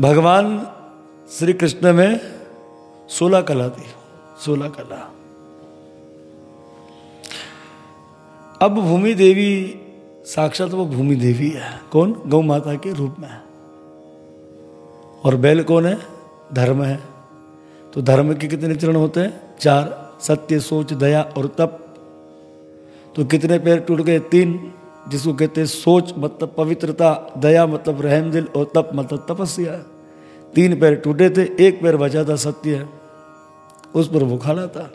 भगवान श्री कृष्ण में सोलह कला थी, सोलह कला। अब भूमि देवी, साक्षात वो भूमि देवी है। कौन? गौ माता के रूप में और बैल कौन है? धर्म है। तो धर्म के कितने चरण होते हैं? चार, सत्य, सोच, दया और तप। तो कितने पैर टूट गए? तीन, जिसको कहते हैं सोच मतलब पवित्रता, दया मतलब रहम दिल और तप मतलब तपस्या। तीन पैर टूटे थे, एक पैर बचा था, सत्य उस पर वो खड़ा था।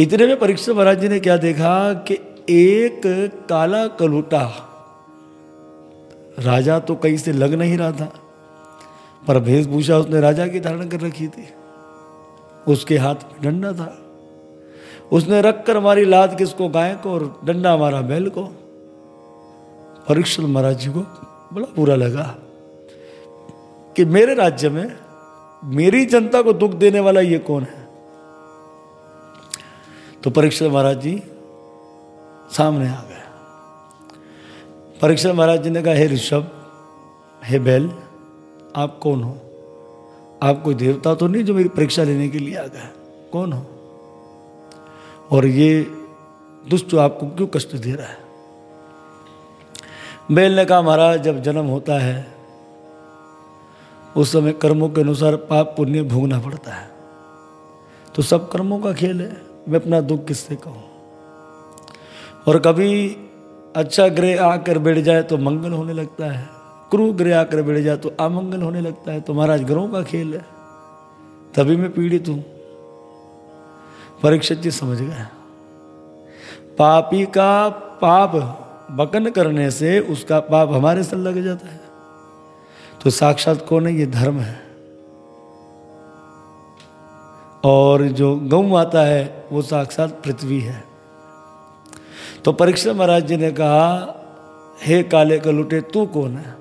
इतने में परीक्षा महाराज जी ने क्या देखा कि एक काला कलूटा राजा तो कहीं से लग नहीं रहा था, पर वेशभूषा उसने राजा की धारण कर रखी थी। उसके हाथ में डंडा था। उसने रख कर मारी किसको, गाय को, और डंडा मारा बैल को। परीक्षण महाराज जी को बड़ा बुरा लगा। कि मेरे राज्य में मेरी जनता को दुख देने वाला ये कौन है? तो परीक्षित महाराज जी सामने आ गए। परीक्षित महाराज जी ने कहा, हे ऋषभ, हे बैल, आप कौन हो? आप कोई देवता तो नहीं जो मेरी परीक्षा लेने के लिए आ गए? कौन हो? और ये दुष्ट आपको क्यों कष्ट दे रहा है? बैल ने कहा, महाराज, जब जन्म होता है उस समय कर्मों के अनुसार पाप पुण्य भोगना पड़ता है। तो सब कर्मों का खेल है। मैं अपना दुख किससे कहूँ? और कभी अच्छा ग्रह आकर बैठ जाए तो मंगल होने लगता है। क्रू ग्रह आकर बैठ जाए तो अमंगल होने लगता है। तो महाराज, ग्रहों का खेल है। तभी मैं पीड़ित हूँ। परीक्षित जी समझ गए। पापी का पाप बकन करने से उसका पाप हमारे सर लग जाता है। तो साक्षात कौन है? ये धर्म है। और जो गौ माता है, वो साक्षात पृथ्वी है। तो परीक्षा महाराज जी ने कहा, हे काले कलुटे, तू कौन है?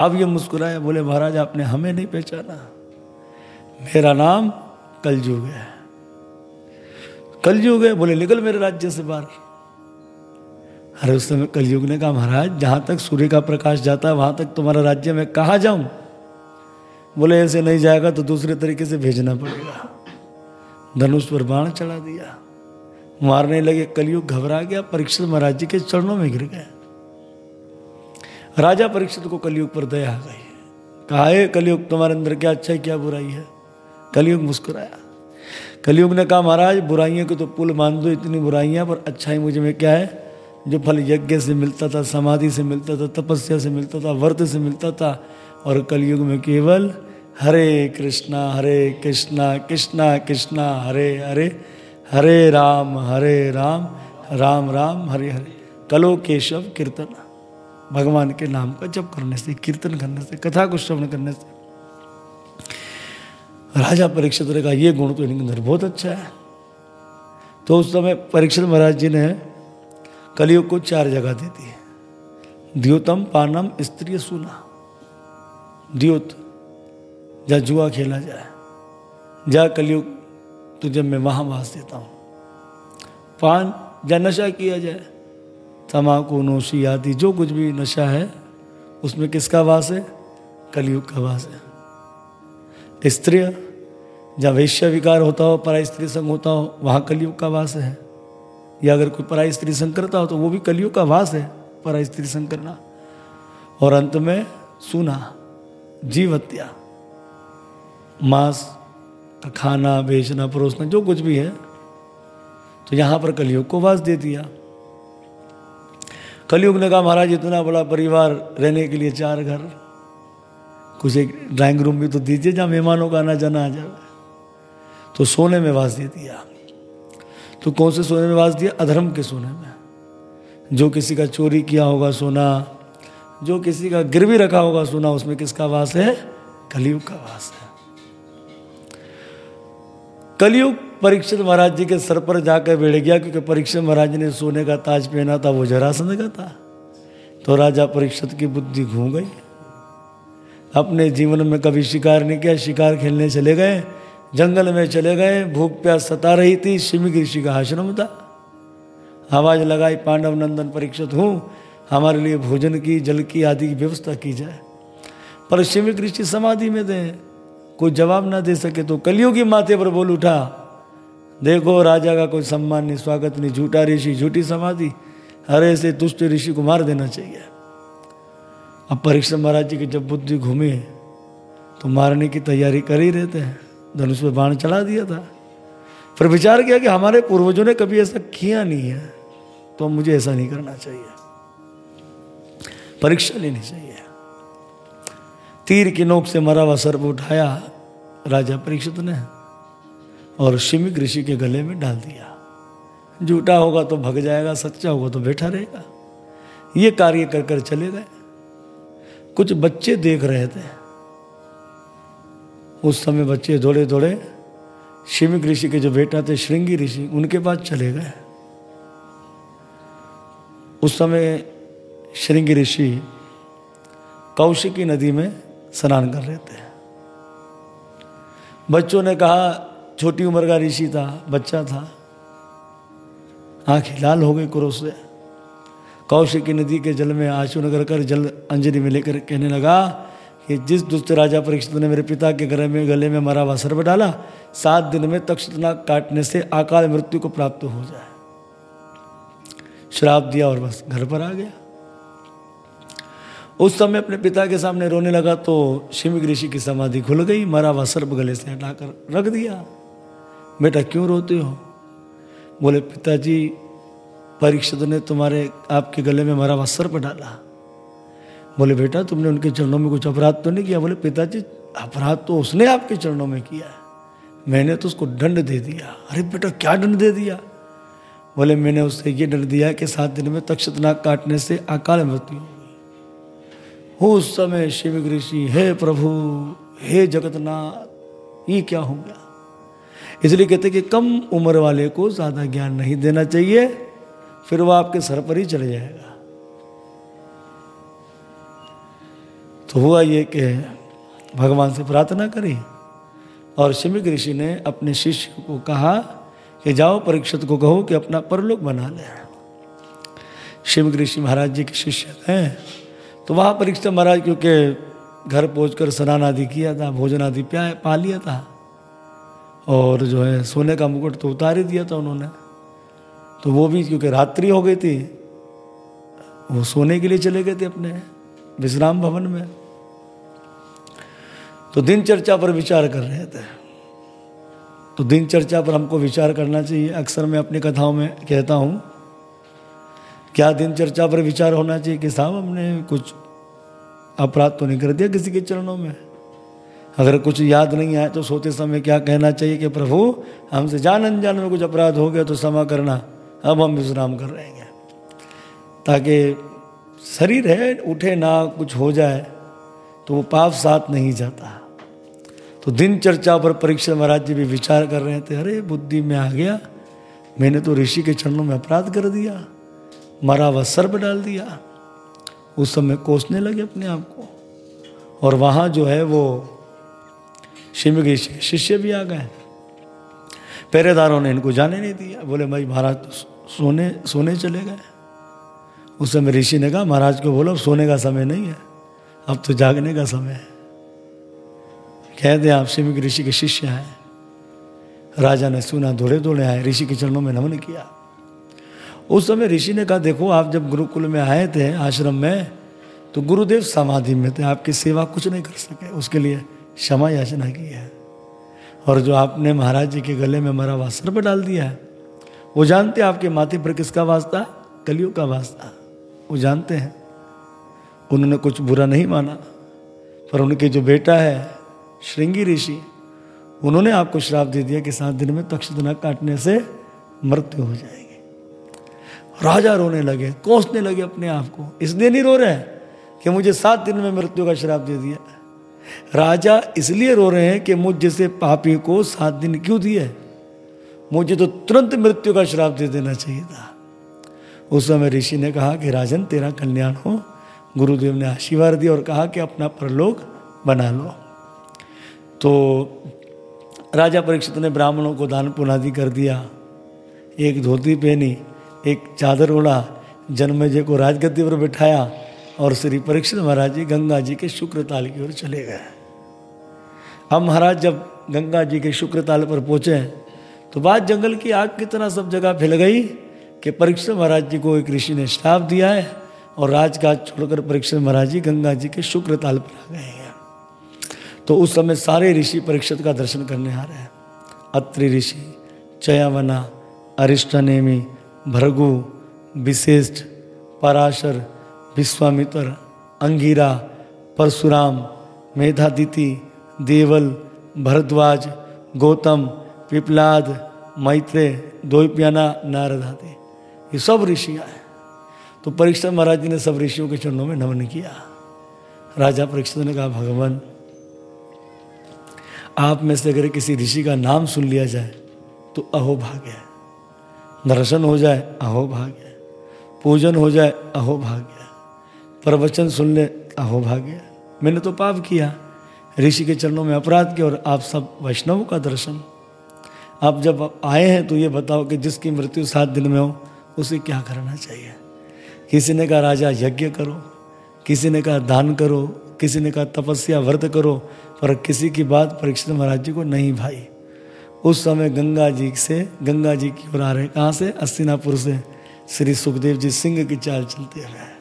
अब ये मुस्कुराए, बोले, महाराज, आपने हमें नहीं पहचाना। मेरा नाम कलयुग है। कलयुग है, बोले, निकल मेरे राज्य से बाहर। अरे उस समय कलयुग ने कहा, महाराज, जहाँ तक सूर्य का प्रकाश जाता है, वहाँ तक तुम्हारा राज्य में कहा जाऊँ? बोले, ऐसे नहीं जाएगा तो दूसरे तरीके से भेजना पड़ेगा। धनुष पर बाण चढ़ा दिया। मारने लगे, कलयुग घबरा गया, परीक्षित महाराज जी के चरणों में गिर गए। राजा परीक्षित को कलयुग पर दया आ गई। कहा, है कलयुग, तुम्हारे अंदर क्या अच्छा है क्या बुराई है? कलयुग मुस्कुराया। कलयुग ने कहा, महाराज, बुराइयों को तो पुल मान दो, इतनी बुराइयाँ, पर अच्छाई मुझे में क्या है? जो फल यज्ञ से मिलता था, समाधि से मिलता था, तपस्या से मिलता था, व्रत से मिलता था, और कलयुग में केवल हरे कृष्णा हरे कृष्णा कृष्णा कृष्णा, हरे हरे हरे राम हरे राम राम राम, हरे हरे। कलो केशव कीर्तन। भगवान के नाम का जप करने से, कीर्तन करने से, कथा को श्रवण करने से। राजा परीक्षित कहा, ये गुण तो इनके अंदर बहुत अच्छा है। तो उस समय परीक्षित महाराज जी ने कलयुग को चार जगह देती है। द्योतम, पानम स्त्री सुना द्योत जा जुआ खेला जाए जा कलयुग तुझे मैं वहाँ वास देता हूँ। पान जा नशा किया जाए तमाकू नोशी आदि, जो कुछ भी नशा है, उसमें किसका वास है? कलयुग का वास है। स्त्री जहाँ वैश्य विकार होता हो पराई स्त्री संग होता हो, वहाँ कलयुग का वास है। या अगर कोई पराई स्त्री संग करता हो तो वो भी कलयुग का वास है, पराई स्त्री संग करना। और अंत में सुना जीव हत्या मांस, खाना, बेचना, परोसना, जो कुछ भी है तो यहाँ पर कलयुग को वास दे दिया। कलयुग ने कहा, महाराज, इतना बड़ा परिवार रहने के लिए चार घर। कुछ एक ड्राइंग रूम भी तो दीजिए, जहाँ मेहमानों का आना जाना आ जाए। तो सोने में वास दे दिया। तो कौन से सोने में वास दिया? अधर्म के सोने में। जो किसी का चोरी किया होगा सोना, जो किसी का गिरवी रखा होगा सोना, उसमें किसका वास है? कलयुग का वास है। कलयुग परीक्षित महाराज जी के सर पर जाकर बैठ गया, क्योंकि परीक्षित महाराज ने सोने का ताज पहना था, वो जरासंध का था तो राजा परीक्षित की बुद्धि घूम गई। अपने जीवन में कभी शिकार नहीं किया, शिकार खेलने चले गए। जंगल में चले गए, भूख प्यास सता रही थी। शिमिक ऋषि का आश्रम था। आवाज़ लगाई, पांडव नंदन परीक्षित हूँ, हमारे लिए भोजन की, जल की आदि की व्यवस्था की जाए। पर शिविक ऋषि समाधि में थे। कोई जवाब ना दे सके तो कलयुगी माथे पर बोल उठा। देखो, राजा का कोई सम्मान नहीं, स्वागत नहीं, झूठा ऋषि, झूठी समाधि। हरे से दुष्ट ऋषि को मार देना चाहिए। अब परीक्षा महाराज जी की जब बुद्धि घूमे तो मारने की तैयारी कर ही रहते हैं। धनुष पर बाण चला दिया था। फिर विचार किया कि हमारे पूर्वजों ने कभी ऐसा किया नहीं है तो मुझे ऐसा नहीं करना चाहिए। परीक्षा लेनी चाहिए। तीर की नोक से मरा हुआ सर्प उठाया, राजा परीक्षित ने और शिमिक ऋषि के गले में डाल दिया। झूठा होगा तो भग जाएगा, सच्चा होगा तो बैठा रहेगा। ये कार्य कर कर चले गए। कुछ बच्चे देख रहे थे। उस समय बच्चे दौड़े दौड़े शिविक ऋषि के जो बेटा थे, श्रृंगी ऋषि, उनके पास चले गए। उस समय श्रृंगी ऋषि कौशिकी नदी में स्नान कर रहे थे। बच्चों ने कहा, छोटी उम्र का ऋषि था, बच्चा था। आँखें लाल हो गई क्रोध से। कौशिकी नदी के जल में आँसू नगर कर जल अंजलि में लेकर कहने लगा कि जिस दुष्ट राजा परीक्षित ने मेरे पिता के गले में गले में मरा हुआ सर्प डाला, सात दिन में तक्षनाग काटने से अकाल मृत्यु को प्राप्त हो जाए। श्राप दिया और बस घर पर आ गया। उस समय अपने पिता के सामने रोने लगा तो शिविक ऋषि की समाधि खुल गई, मरा हुआ सर्प गले से हटाकर रख दिया। बेटा, क्यों रोते हो? बोले, पिताजी, परीक्षित ने तुम्हारे आपके गले में मरा हुआ सर्प डाला। बोले, बेटा, तुमने उनके चरणों में कुछ अपराध तो नहीं किया? बोले, पिताजी, अपराध तो उसने आपके चरणों में किया है। मैंने तो उसको दंड दे दिया। अरे बेटा, क्या दंड दे दिया? बोले, मैंने उससे ये दंड दिया कि सात दिन में तक्षतनाग काटने से अकाल मृत्यु हो उस समय शिव ऋषि, हे प्रभु, हे जगतनाथ, ये क्या हो गया? इसलिए कहते कि कम उम्र वाले को ज़्यादा ज्ञान नहीं देना चाहिए, फिर वो आपके सर पर ही चले जाएगा। तो हुआ ये कि भगवान से प्रार्थना करी और शिमिक ऋषि ने अपने शिष्य को कहा कि जाओ परीक्षित को कहो कि अपना परलोक बना ले। शिमिक ऋषि महाराज जी के शिष्य हैं तो वहाँ परीक्षित महाराज, क्योंकि घर पहुँच कर स्नान आदि किया था भोजन आदि प्या, पा लिया था और जो है सोने का मुकुट तो उतार ही दिया था उन्होंने। तो वो भी क्योंकि रात्रि हो गई थी, वो सोने के लिए चले गए थे अपने विश्राम भवन में। तो दिन चर्चा पर विचार कर रहे थे। तो दिन चर्चा पर हमको विचार करना चाहिए। अक्सर मैं अपनी कथाओं में कहता हूँ, क्या दिन चर्चा पर विचार होना चाहिए कि साहब हमने कुछ अपराध तो नहीं कर दिया किसी के चरणों में? अगर कुछ याद नहीं आए तो सोते समय क्या कहना चाहिए कि प्रभु, हमसे जान अनजान में कुछ अपराध हो गया तो क्षमा करना। अब हम विश्राम कर रहे हैं। ताकि शरीर है, उठे ना कुछ हो जाए तो वो पाप साथ नहीं जाता। तो दिन चर्चा पर परीक्षा महाराज जी भी विचार कर रहे थे, अरे, बुद्धि में आ गया। मैंने तो ऋषि के चरणों में अपराध कर दिया। मरा हुआ सर्प डाल दिया। उस समय कोसने लगे अपने आप को। और वहाँ जो है वो शिव के शिष्य भी आ गए। पहरेदारों ने इनको जाने नहीं दिया। बोले, भाई, महाराज तो सोने सोने चले गए। उस समय ऋषि ने कहा, महाराज को बोलो सोने का समय नहीं है। अब तो जागने का समय है। कह दे आप शिव ऋषि के शिष्य हैं। राजा ने सुना, दौड़े दौड़े आए, ऋषि के चरणों में नमन किया। उस समय ऋषि ने कहा, देखो, आप जब गुरुकुल में आए थे, आश्रम में तो गुरुदेव समाधि में थे, आपकी सेवा कुछ नहीं कर सके। उसके लिए क्षमा याचना की है। और जो आपने महाराज जी के गले में मरा वास्त्र पर डाल दिया है, वो जानते हैं आपके माथे पर किसका वास्ता? कलियों का वास्ता। वो जानते हैं। उन्होंने कुछ बुरा नहीं माना, पर उनके जो बेटा है श्रृंगी ऋषि, उन्होंने आपको श्राप दे दिया कि सात दिन में तक्षना काटने से मृत्यु हो जाएगी। राजा रोने लगे, कोसने लगे अपने आप को। इसलिए नहीं रो रहे हैं कि मुझे सात दिन में मृत्यु का श्राप दे दिया। राजा इसलिए रो रहे हैं कि मुझ जैसे पापी को सात दिन क्यों दिए? मुझे तो तुरंत मृत्यु का श्राप दे देना चाहिए था। उस समय ऋषि ने कहा कि राजन, तेरा कल्याण हो। गुरुदेव ने आशीर्वाद दिया और कहा कि अपना परलोक बना लो। तो राजा परीक्षित ने ब्राह्मणों को दान पुनादि कर दिया। एक धोती पहनी, एक चादर ओढ़ा जन्मेजय को राजगद्दी पर बिठाया और श्री परीक्षित महाराज जी गंगा जी के शुक्र ताल की ओर चले गए। अब महाराज जब गंगा जी के शुक्र ताल पर पहुँचे तो बात जंगल की आग की तरह सब जगह फैल गई कि परीक्षित महाराज जी को एक ऋषि ने श्राप दिया है और राजकाज छोड़कर परीक्षित महाराज जी गंगा जी के शुक्र ताल पर आ गए हैं। तो उस समय सारे ऋषि परीक्षित का दर्शन करने आ रहे हैं। अत्रि ऋषि, चयावना, अरिष्टनेमी, भृगु, विशिष्ट, पराशर, विश्वामित्र, अंगिरा, परशुराम, मेधादिति, देवल, भरद्वाज, गौतम पिपलाद मैत्रेय द्वैप्याना नारद आदि ये सब ऋषियाँ हैं। तो परीक्षित महाराज जी ने सब ऋषियों के चरणों में नमन किया। राजा परीक्षित ने कहा, भगवान आप में से अगर किसी ऋषि का नाम सुन लिया जाए तो अहो भाग्य दर्शन हो जाए अहो भाग्य पूजन हो जाए अहो भाग्य प्रवचन सुन ले अहो भाग्य मैंने तो पाप किया, ऋषि के चरणों में अपराध किया और आप सब वैष्णव का दर्शन। आप जब आए हैं तो ये बताओ कि जिसकी मृत्यु सात दिन में हो, उसे क्या करना चाहिए? किसी ने कहा, राजा यज्ञ करो, किसी ने कहा, दान करो, किसी ने कहा, तपस्या, व्रत करो पर किसी की बात परीक्षित महाराज जी को नहीं भाई। उस समय गंगा जी से, गंगा जी की ओर आ रहे कहाँ से? अस्तिनापुर से। श्री सुखदेव जी सिंह की चाल चलते हुए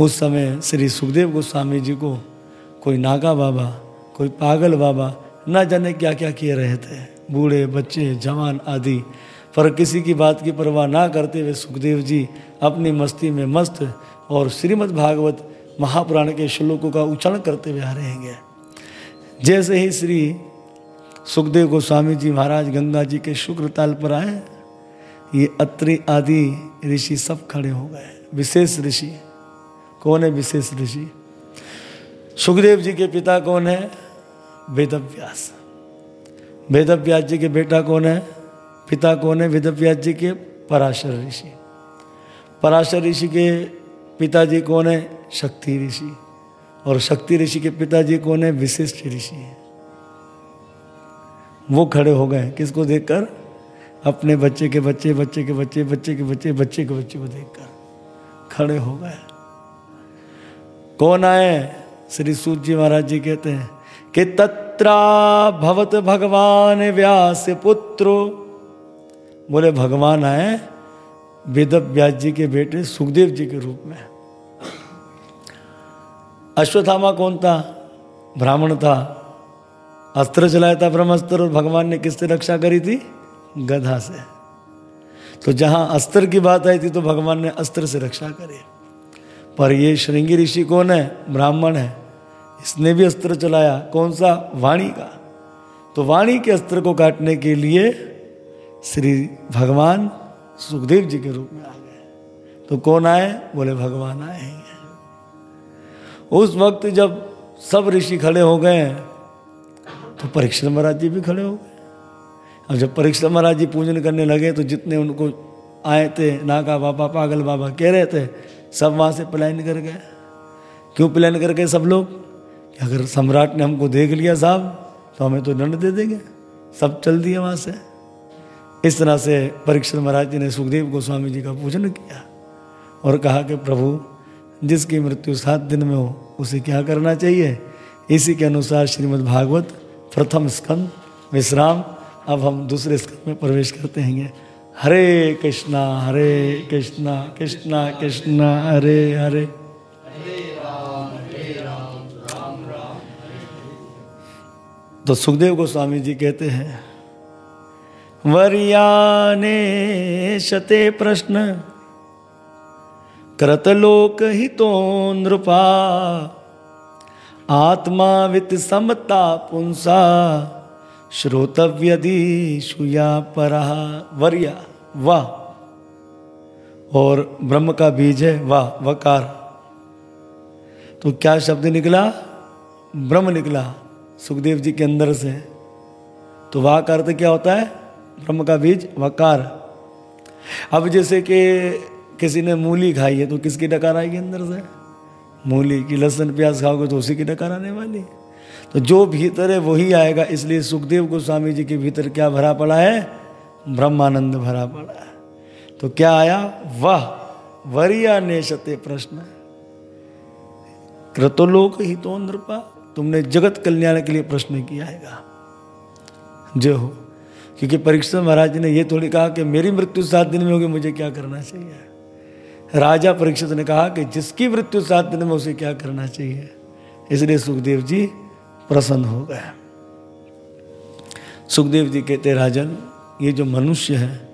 उस समय श्री सुखदेव गोस्वामी जी को कोई नागा बाबा, कोई पागल बाबा न जाने क्या क्या किए रहे थे। बूढ़े, बच्चे, जवान आदि। पर किसी की बात की परवाह ना करते हुए सुखदेव जी अपनी मस्ती में मस्त और श्रीमद् भागवत महापुराण के श्लोकों का उच्चारण करते हुए आ रहे हैं। जैसे ही श्री सुखदेव गोस्वामी जी महाराज गंगा जी के शुक्र ताल पर आए, ये अत्रि आदि ऋषि सब खड़े हो गए। विशेष ऋषि। कौन है विशेष ऋषि? सुखदेव जी के पिता कौन है? वेदव्यास। वेदव्यास जी के बेटा कौन है? पिता कौन है? वेदव्यास जी के पराशर ऋषि। पराशर ऋषि के पिताजी कौन है? शक्ति ऋषि। और शक्ति ऋषि के पिताजी कौन है? विशिष्ट ऋषि है। वो खड़े हो गए किसको देखकर? अपने बच्चे के बच्चे बच्चे के बच्चे बच्चे के बच्चे बच्चे के बच्चे को देखकर। खड़े हो गए कौन आए श्री सूत जी महाराज जी कहते हैं कि तत्रा भवत भगवान व्यास पुत्र। बोले, भगवान आए वेद व्यास जी के बेटे सुखदेव जी के रूप में। अश्वत्थामा कौन था? ब्राह्मण था। अस्त्र चलाया था ब्रह्मस्त्र और भगवान ने किससे रक्षा करी थी? गधा से। तो जहाँ अस्त्र की बात आई थी तो भगवान ने अस्त्र से रक्षा करी। पर ये श्रृंगी ऋषि कौन है? ब्राह्मण है। इसने भी अस्त्र चलाया। कौन सा? वाणी का। तो वाणी के अस्त्र को काटने के लिए श्री भगवान सुखदेव जी के रूप में आ गए। तो कौन आए? बोले, भगवान आए उस वक्त जब सब ऋषि खड़े हो गए तो परीक्षण महाराज जी भी खड़े हो गए। अब जब परीक्षण महाराज जी पूजन करने लगे तो जितने उनको आए थे नाका बाबा, पागल बाबा, कह रहे थे, सब वहाँ से प्लान कर गए। क्यों प्लान कर गए सब लोग? अगर सम्राट ने हमको देख लिया साहब तो हमें तो दंड दे देंगे। सब चल दिए वहाँ से। इस तरह से परीक्षण महाराज जी ने सुखदेव गोस्वामी जी का पूजन किया और कहा कि प्रभु, जिसकी मृत्यु सात दिन में हो, उसे क्या करना चाहिए? इसी के अनुसार श्रीमद् भागवत, प्रथम स्कंद, विश्राम। अब हम दूसरे स्कंद में प्रवेश करते हैं। हरे कृष्णा हरे कृष्णा कृष्णा कृष्णा, हरे हरे। तो सुखदेव गोस्वामी जी कहते हैं वरियाने शते प्रश्न, कृतलोक हितो नृपा आत्मा वित समता पुंसा श्रोतव्यदि शुया परा। वर्या, वाह। और ब्रह्म का बीज है, वाह, वकार। तो क्या शब्द निकला? ब्रह्म निकला। सुखदेव जी के अंदर से। तो वाह का अर्थ क्या होता है? ब्रह्म का बीज वकार। अब जैसे कि किसी ने मूली खाई है तो किसकी डकार आएगी अंदर से? मूली की लहसन, प्याज खाओगे तो उसी की डकार आने वाली। तो जो भीतर है वही आएगा, इसलिए सुखदेव गोस्वामी जी के भीतर क्या भरा पड़ा है? ब्रह्मानंद भरा पड़ा है। तो क्या आया? वह, वरिया नेशते प्रश्न। कृतोलोक ही तो नृपा तुमने जगत कल्याण के लिए प्रश्न किया है जो हो। क्योंकि परीक्षा महाराज ने यह थोड़ी कहा कि मेरी मृत्यु सात दिन में होगी, मुझे क्या करना चाहिए? राजा परीक्षित ने कहा कि जिसकी मृत्यु सात दिन में, उसे क्या करना चाहिए? इसलिए सुखदेव जी प्रसन्न हो गए। सुखदेव जी कहते, राजन, ये जो मनुष्य है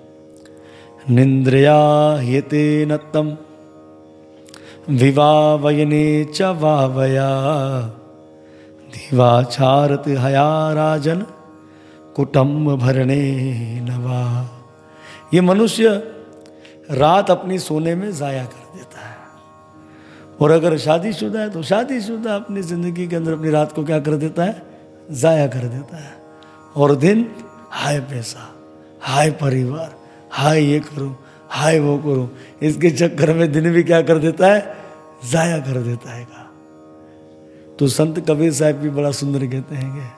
निंद्रया हेते नतम विवावयने च वावया दिवाचारत हया राजन। कुटुम्ब भरने नवा ये मनुष्य रात अपनी सोने में ज़ाया कर देता है। और अगर शादीशुदा है तो शादीशुदा अपनी ज़िंदगी के अंदर, अपनी रात को क्या कर देता है? ज़ाया कर देता है। और दिन, हाय पैसा, हाय परिवार, हाय ये करो, हाय वो करो, इसके चक्कर में दिन भी क्या कर देता है? ज़ाया कर देता है। का तो संत कबीर साहब भी बड़ा सुंदर कहते हैं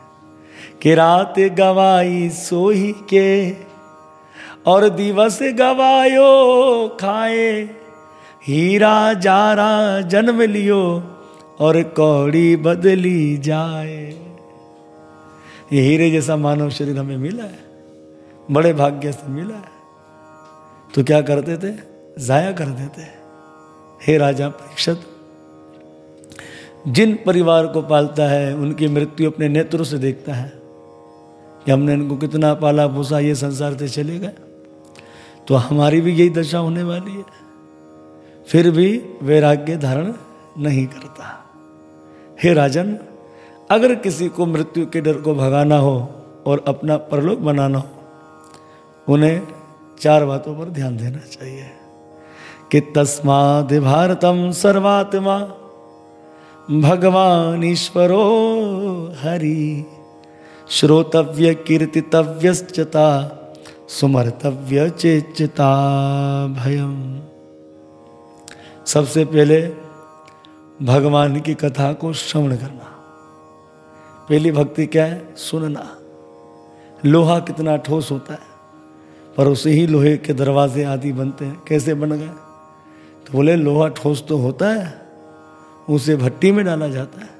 कि रात गवाई सोही के और दिवस गवायो खाए। हीरा जारा जन्म लियो और कौड़ी बदली जाए। ये हीरे जैसा मानव शरीर हमें मिला है। बड़े भाग्य से मिला है। तो क्या करते थे जाया कर देते। हे राजा परीक्षित, जिन परिवार को पालता है, उनकी मृत्यु अपने नेत्रों से देखता है। कि हमने इनको कितना पाला पोसा, ये संसार से चले गए। तो हमारी भी यही दशा होने वाली है। फिर भी वैराग्य धारण नहीं करता। हे राजन, अगर किसी को मृत्यु के डर को भगाना हो और अपना परलोक बनाना हो, उन्हें चार बातों पर ध्यान देना चाहिए कि तस्माद भारतम सर्वात्मा, भगवान ईश्वरो हरि। श्रोतव्य कीर्तितव्यश्चता सुमर्तव्य चेचता भयम। सबसे पहले भगवान की कथा को श्रवण करना। पहली भक्ति क्या है? सुनना। लोहा कितना ठोस होता है, पर उसे ही लोहे के दरवाजे आदि बनते हैं। कैसे बन गए? तो बोले, लोहा ठोस तो होता है, उसे भट्टी में डाला जाता है।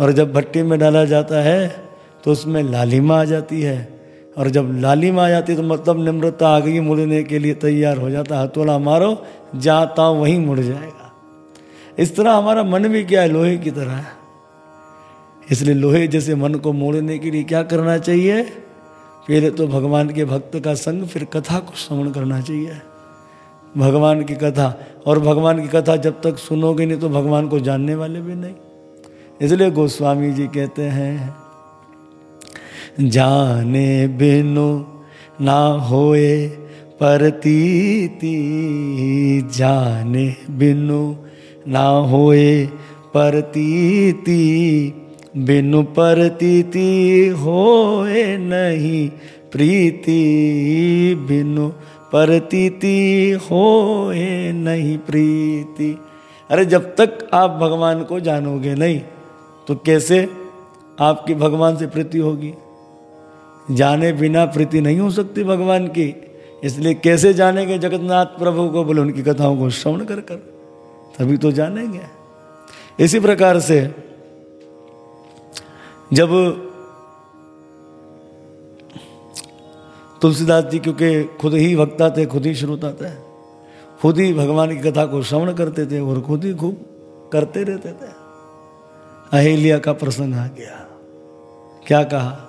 और जब भट्टी में डाला जाता है तो उसमें लालिमा आ जाती है। और जब लालिमा आ जाती है तो मतलब निम्रता आ गई, मुड़ने के लिए तैयार हो जाता हथौड़ा मारो, जाता वहीं मुड़ जाएगा। इस तरह हमारा मन भी क्या है? लोहे की तरह है। इसलिए लोहे जैसे मन को मोड़ने के लिए क्या करना चाहिए? पहले तो भगवान के भक्त का संग, फिर कथा को श्रवण करना चाहिए। भगवान की कथा, और भगवान की कथा जब तक सुनोगे नहीं तो भगवान को जानने वाले भी नहीं। इसलिए गोस्वामी जी कहते हैं जाने बिनु ना होए परतीति जाने बिनु ना होए परतीति बिनु परतीति होए नहीं, प्रीति बिनु परतीति होए नहीं, प्रीति। अरे जब तक आप भगवान को जानोगे नहीं तो कैसे आपकी भगवान से प्रीति होगी? जाने बिना प्रीति नहीं हो सकती भगवान की। इसलिए कैसे जानेंगे जगन्नाथ प्रभु को? बोले, उनकी कथाओं को श्रवण कर कर। तभी तो जानेंगे। इसी प्रकार से जब तुलसीदास जी, क्योंकि खुद ही वक्ता थे, खुद ही श्रोता थे, खुद ही भगवान की कथा को श्रवण करते थे और खुद ही खूब करते रहते थे। अहिल्या का प्रसंग आ गया। क्या कहा?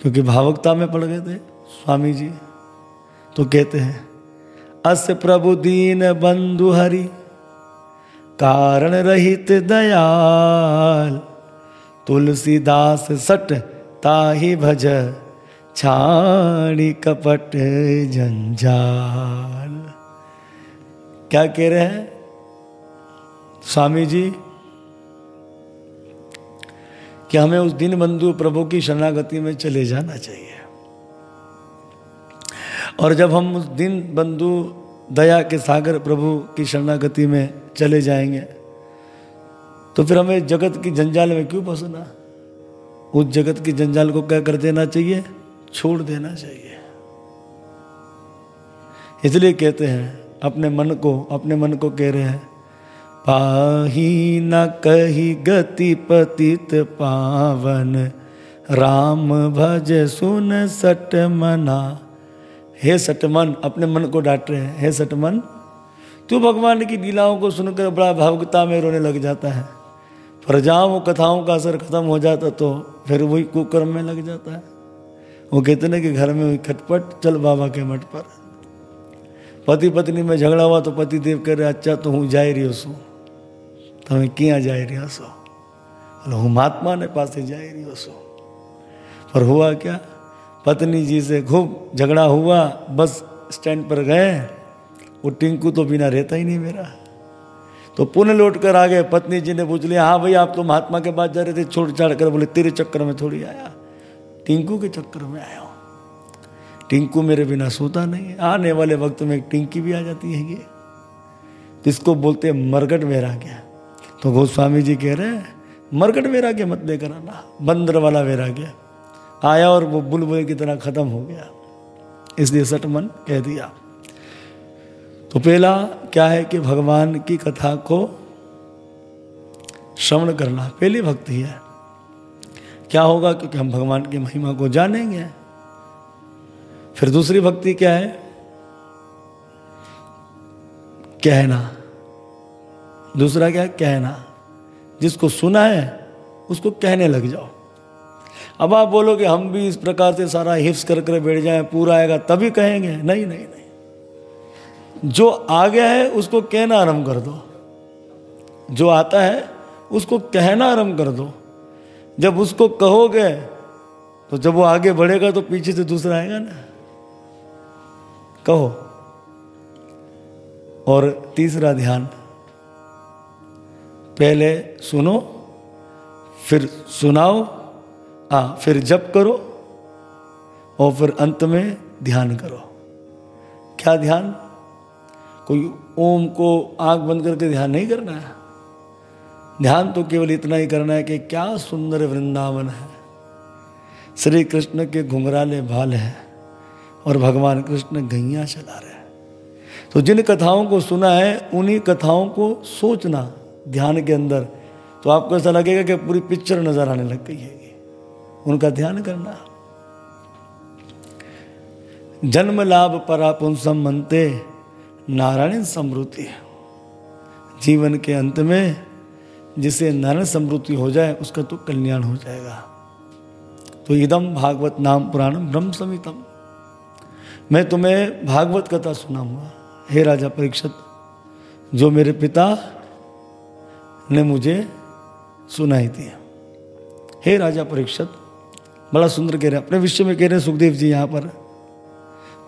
क्योंकि भावुकता में पड़ गए थे, स्वामी जी। तो कहते हैं, अस प्रभु दीन बंधु हरि, कारण रहित दयाल, तुलसीदास सट ताही भज, छाणी कपट झंझाल। क्या कह रहे हैं, स्वामी जी? कि हमें उस दिन बंधु प्रभु की शरणागति में चले जाना चाहिए। और जब हम उस दिन बंधु दया के सागर प्रभु की शरणागति में चले जाएँगे तो फिर हमें जगत की जंजाल में क्यों फंसना? उस जगत की जंजाल को क्या कर देना चाहिए? छोड़ देना चाहिए। इसलिए कहते हैं, अपने मन को, अपने मन को कह रहे हैं पाही न कही गति पतित पावन। राम भज सुन सट मना। हे सटमन, अपने मन को डांट रहे हैं। हे सटमन, तू भगवान की लीलाओं को सुनकर बड़ा भावुकता में रोने लग जाता है। पर जहाँ वो कथाओं का असर खत्म हो जाता तो फिर वही कुकर्म में लग जाता है। वो कहते ना कि घर में हुई खटपट, चल बाबा के मठ पर। पति पत्नी में झगड़ा हुआ तो पति देव कह रहे अच्छा तो हूँ, जा रही सो। તમે ક્યાં जाए रही सो हूँ महात्मा ने पास जा रही सो पर हुआ क्या पत्नी जी से खूब झगड़ा हुआ बस स्टैंड पर गए वो टिंकू तो बिना रहता ही नहीं मेरा तो पुनः लौट कर आ गए पत्नी जी ने पूछ लिया हाँ भाई आप तो महात्मा के पास जा रहे थे छोड़ छाड़ कर बोले तेरे चक्कर में थोड़ी आया टिंकू के चक्कर में आया हूँ टिंकू मेरे बिना सोता नहीं आने वाले वक्त में एक टिंकी भी आ जाती है ये जिसको बोलते मरगट वैराग्य तो गोस्वामी जी कह रहे हैं मरगट वैराग्य मत लेकर आना, बंदर वाला वैराग्य आया और वो बुलबुल की तरह खत्म हो गया। इसलिए सटमन कह दिया तो पहला क्या है कि भगवान की कथा को श्रवण करना पहली भक्ति है। क्या होगा क्योंकि हम भगवान की महिमा को जानेंगे। फिर दूसरी भक्ति क्या है? कहना। दूसरा क्या? कहना। जिसको सुना है, उसको कहने लग जाओ। अब आप बोलोगे, हम भी इस प्रकार से सारा हिफ्स कर कर बैठ जाए, पूरा आएगा, तभी कहेंगे। नहीं नहीं नहीं। जो आ गया है, उसको कहना आरंभ कर दो। जो आता है, उसको कहना आरंभ कर दो। जब उसको कहोगे तो जब वो आगे बढ़ेगा तो पीछे से दूसरा आएगा ना। कहो। और तीसरा ध्यान। पहले सुनो, फिर सुनाओ हाँ फिर जप करो, और फिर अंत में ध्यान करो। क्या ध्यान? कोई ओम को आँख बंद करके ध्यान नहीं करना है? ध्यान तो केवल इतना ही करना है कि क्या सुंदर वृंदावन है। श्री कृष्ण के घुंघराले भाल है और भगवान कृष्ण गैया चला रहे हैं। तो जिन कथाओं को सुना है, उन्हीं कथाओं को सोचना ध्यान के अंदर तो आपको ऐसा लगेगा कि पूरी पिक्चर नज़र आने लग गई है उनका ध्यान करना। जन्म लाभ परापुंसम मनते, नारायण समृद्धि। जीवन के अंत में जिसे नारायण समृद्धि हो जाए, उसका तो कल्याण हो जाएगा। तो इदम भागवत नाम पुराणम ब्रह्म समितम। मैं तुम्हें भागवत कथा सुनाऊँगा। हे राजा परीक्षित, जो मेरे पिता ने मुझे सुनाई थी हे राजा परीक्षित, बड़ा सुंदर कह रहे हैं। अपने विषय में कह रहे हैं, सुखदेव जी, यहाँ पर।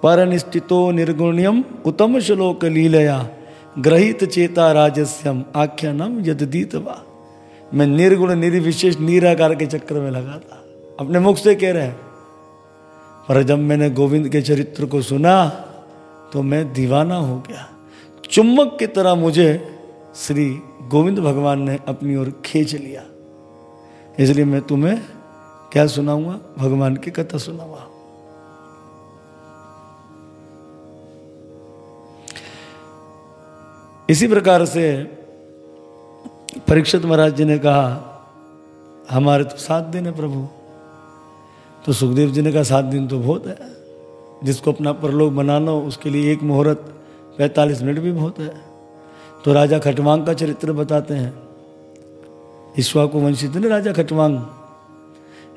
पर निश्चितो निर्गुण्यम उत्तम श्लोक लीलया, ग्रहित चेता राजस्यम आख्यानम यदीतवा मैं निर्गुण, निर्विशेष, निराकार के चक्र में लगा था। अपने मुख से कह रहे हैं, पर जब मैंने गोविंद के चरित्र को सुना तो मैं दीवाना हो गया। चुम्बक की तरह मुझे श्री गोविंद भगवान ने अपनी ओर खींच लिया। इसलिए मैं तुम्हें क्या सुनाऊँगा? भगवान की कथा सुनाऊँगा। इसी प्रकार से परीक्षित महाराज जी ने कहा, हमारे तो सात दिन है प्रभु। तो सुखदेव जी ने कहा, सात दिन तो बहुत है। जिसको अपना परलोक बनाना उसके लिए एक मुहूर्त पैंतालीस मिनट भी बहुत है। तो राजा खटवांग का चरित्र बताते हैं। ईश्वा को वंशित ने राजा खटवांग।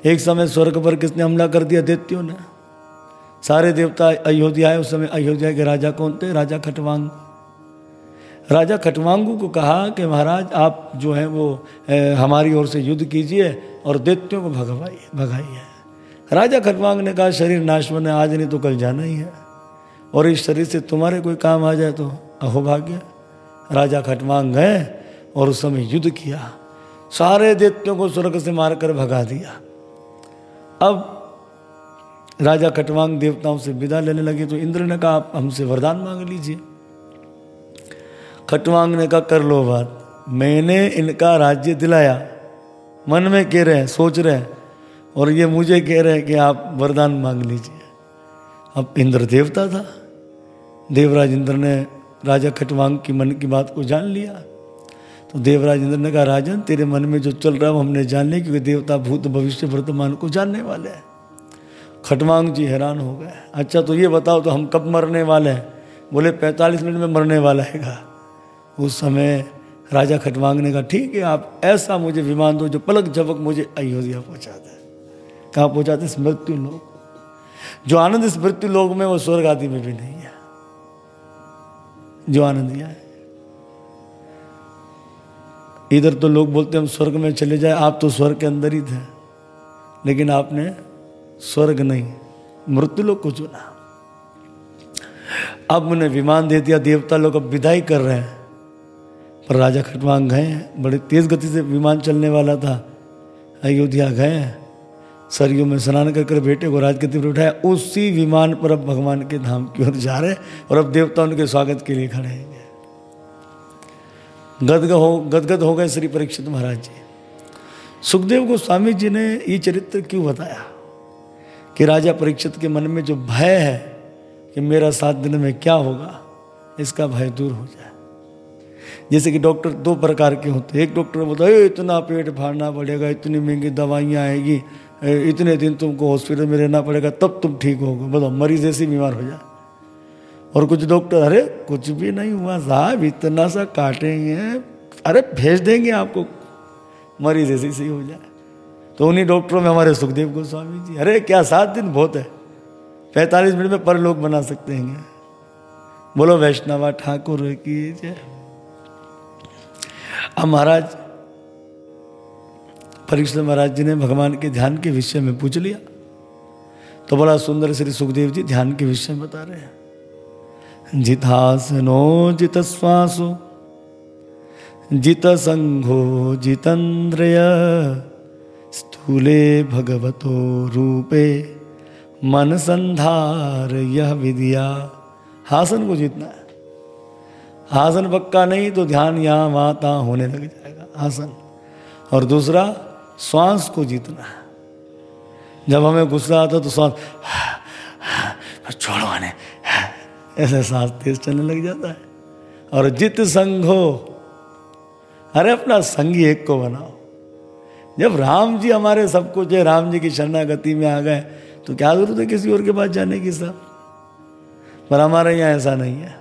एक समय स्वर्ग पर किसने हमला कर दिया? दैत्यों ने। सारे देवता अयोध्या है उस समय अयोध्या के राजा कौन थे? राजा खटवांग। राजा खटवांगू को कहा कि महाराज आप जो है वो ए, हमारी ओर से युद्ध कीजिए और दैत्यों को भगवाइए भगाइए। राजा खटवांग ने कहा शरीर नाश होने आज नहीं तो कल जाना ही है। और इस शरीर से तुम्हारे कोई काम आ जाए तो अहोभाग्य। राजा खटवांग गए और उस समय युद्ध किया। सारे दैत्यों को स्वर्ग से मारकर भगा दिया। अब राजा खटवांग देवताओं से विदा लेने लगे तो इंद्र ने कहा, आप हमसे वरदान मांग लीजिए। खटवांग ने कहा कर लो बात। मैंने इनका राज्य दिलाया। मन में कह रहे हैं, सोच रहे हैं, और ये मुझे कह रहे हैं कि आप वरदान मांग लीजिए। अब इंद्र देवता था। देवराज इंद्र ने राजा खटवांग की मन की बात को जान लिया। तो देवराज इंद्र ने कहा, राजन, तेरे मन में जो चल रहा है वो हमने जान लिया क्योंकि देवता भूत भविष्य वर्तमान को जानने वाले हैं। खटवांग जी हैरान हो गए। अच्छा तो ये बताओ तो हम कब मरने वाले हैं? बोले, पैंतालीस मिनट में मरने वाला हैगा उस समय राजा खटवांग ने कहा, ठीक है, आप ऐसा मुझे विमान दो जो पलक झपक मुझे अयोध्या पहुँचा दे। कहाँ पहुंचाते स्मृत्यु लोग जो आनंद स्मृत्यु लोग में, वो स्वर्ग आदि में भी नहीं है। जो आनंद यहाँ है। इधर तो लोग बोलते हम स्वर्ग में चले जाए। आप तो स्वर्ग के अंदर ही थे। लेकिन आपने स्वर्ग नहीं, मृत्यु लोग को चुना। अब उन्हें विमान दे दिया, देवता लोग अब विदाई कर रहे हैं। पर राजा खटवांग गए हैं, बड़ी तेज गति से विमान चलने वाला था। अयोध्या गए हैं। सरयू में स्नान कर कर बेटे को राजगति पर उठाया। उसी विमान पर अब भगवान के धाम की ओर जा रहे और अब देवता उनके स्वागत के लिए खड़े हैं। गदग हो, गदगद हो गए श्री परीक्षित महाराज जी। सुखदेव गोस्वामी जी ने ये चरित्र क्यों बताया? कि राजा परीक्षित के मन में जो भय है कि मेरा सात दिन में क्या होगा, इसका भय दूर हो जाए। जैसे कि डॉक्टर दो प्रकार के होते हैं। एक डॉक्टर बोलता है इतना पेट फाड़ना पड़ेगा, इतनी महँगी दवाइयाँ आएगी इतने दिन तुमको हॉस्पिटल में रहना पड़ेगा, तब तुम ठीक होगे। बताओ मरीज़ ऐसे बीमार हो जाए। और कुछ डॉक्टर, अरे, कुछ भी नहीं हुआ, साहब, इतना सा काटेंगे, अरे, भेज देंगे आपको। मरीज़ ऐसे सही हो जाए। तो उन्हीं डॉक्टरों में हमारे सुखदेव गोस्वामी जी, अरे, क्या सात दिन बहुत है। पैंतालीस मिनट में पर लोग बना सकते हैं। बोलो, वैष्णवा ठाकुर की जय। महाराज परीक्षित महाराज जी ने भगवान के ध्यान के विषय में पूछ लिया। तो बड़ा सुंदर श्री सुखदेव जी ध्यान के विषय में बता रहे हैं। जितासनो जित श्वासो जित संघो जितंद्रय, स्थूले भगवतो रूपे मन संधार यह विद्या हासन को जीतना है। हासन पक्का नहीं तो ध्यान यहाँ वहाँ तहां होने लग जाएगा। हासन। और दूसरा श्वास को जीतना है। जब हमें गुस्सा आता तो श्वास छोड़ो आने। ऐसे सांस तेज चलने लग जाता है। और जित संग हो, अरे अपना संगी एक को बनाओ। जब राम जी हमारे सब कुछ है, राम जी की शरणागति में आ गए तो क्या ज़रूरत है किसी और के पास जाने की सब? पर हमारे यहाँ ऐसा नहीं है।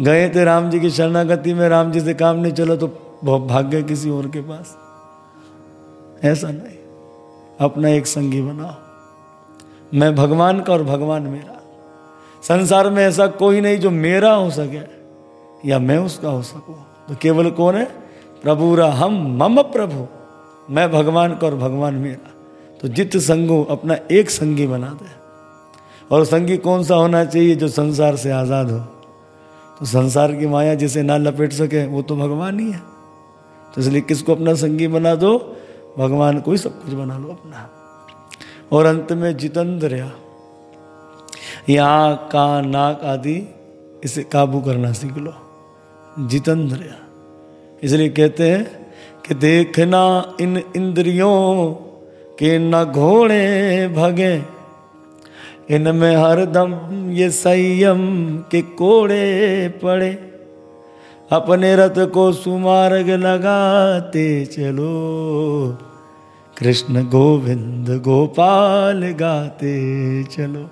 गए थे राम जी की शरणागति में, राम जी से काम नहीं चला तो भाग गए किसी और के पास। ऐसा नहीं। अपना एक संगी बनाओ। मैं भगवान का और भगवान मेरा। संसार में ऐसा कोई नहीं जो मेरा हो सके या मैं उसका हो सकूँ। तो केवल कौन है? प्रभु रा हम, मम प्रभु। मैं भगवान का और भगवान मेरा। तो जित संगो अपना एक संगी बना दे। और संगी कौन सा होना चाहिए जो संसार से आज़ाद हो? तो संसार की माया जिसे ना लपेट सके, वो तो भगवान ही है। तो इसलिए किसको अपना संगी बना दो? भगवान को ही सब कुछ बना लो अपना। और अंत में जितंद्र यहाँ का नाक आदि, इसे काबू करना सीख लो। जितंद्र इसलिए कहते हैं कि देखना इन इंद्रियों के न घोड़े भगे। इनमें हरदम ये संयम के कोड़े पड़े। अपने रथ को सुमार्ग लगाते चलो। कृष्ण गोविंद गोपाल गाते चलो।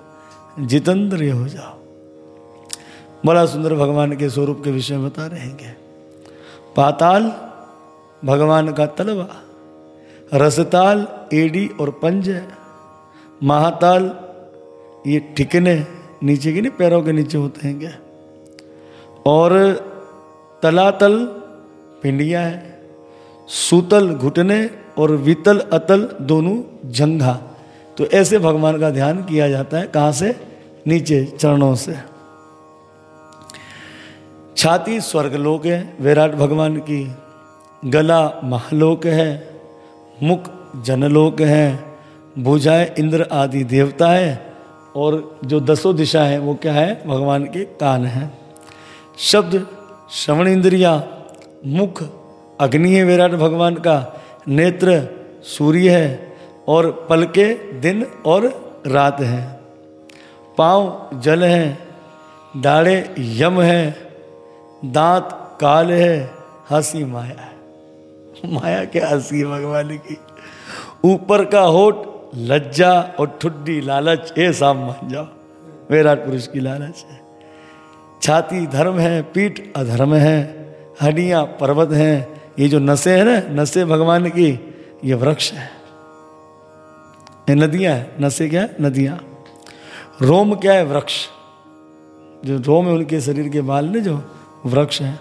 जितेंद्र हो जाओ। बड़ा सुंदर भगवान के स्वरूप के विषय बता रहेंगे पाताल, भगवान का तलवा, रसताल, एडी और पंज, महाताल, ये ठिकने नीचे की नहीं, पैरों के नीचे होते हैं क्या? और तलातल, पिंडिया है, सूतल घुटने और वितल, अतल दोनों जंघा तो ऐसे भगवान का ध्यान किया जाता है कहाँ से? नीचे चरणों से। छाती स्वर्गलोक है, विराट भगवान की। गला महालोक है, मुख जनलोक है, भुजाएँ इंद्र आदि देवता है। और जो दसों दिशा है, वो क्या है? भगवान के कान है। शब्द, श्रवण इंद्रिया, मुख, अग्नि है विराट भगवान का। नेत्र सूर्य है और पलके दिन और रात है। पाँव जल है डाड़े यम है, दांत काल है। हँसी माया है। माया क्या हँसी भगवान की। ऊपर का होठ लज्जा और ठुड्डी लालच ये साम मान जाओ, विराट पुरुष की लालच है। छाती धर्म है, पीठ अधर्म है, हड्डियाँ पर्वत हैं ये जो नशे हैं ना नशे भगवान की, ये वृक्ष है। ये नदियाँ है। नशे क्या? है नदियाँ। रोम क्या है? वृक्ष। जो रोम है, उनके शरीर के बाल ने जो वृक्ष है।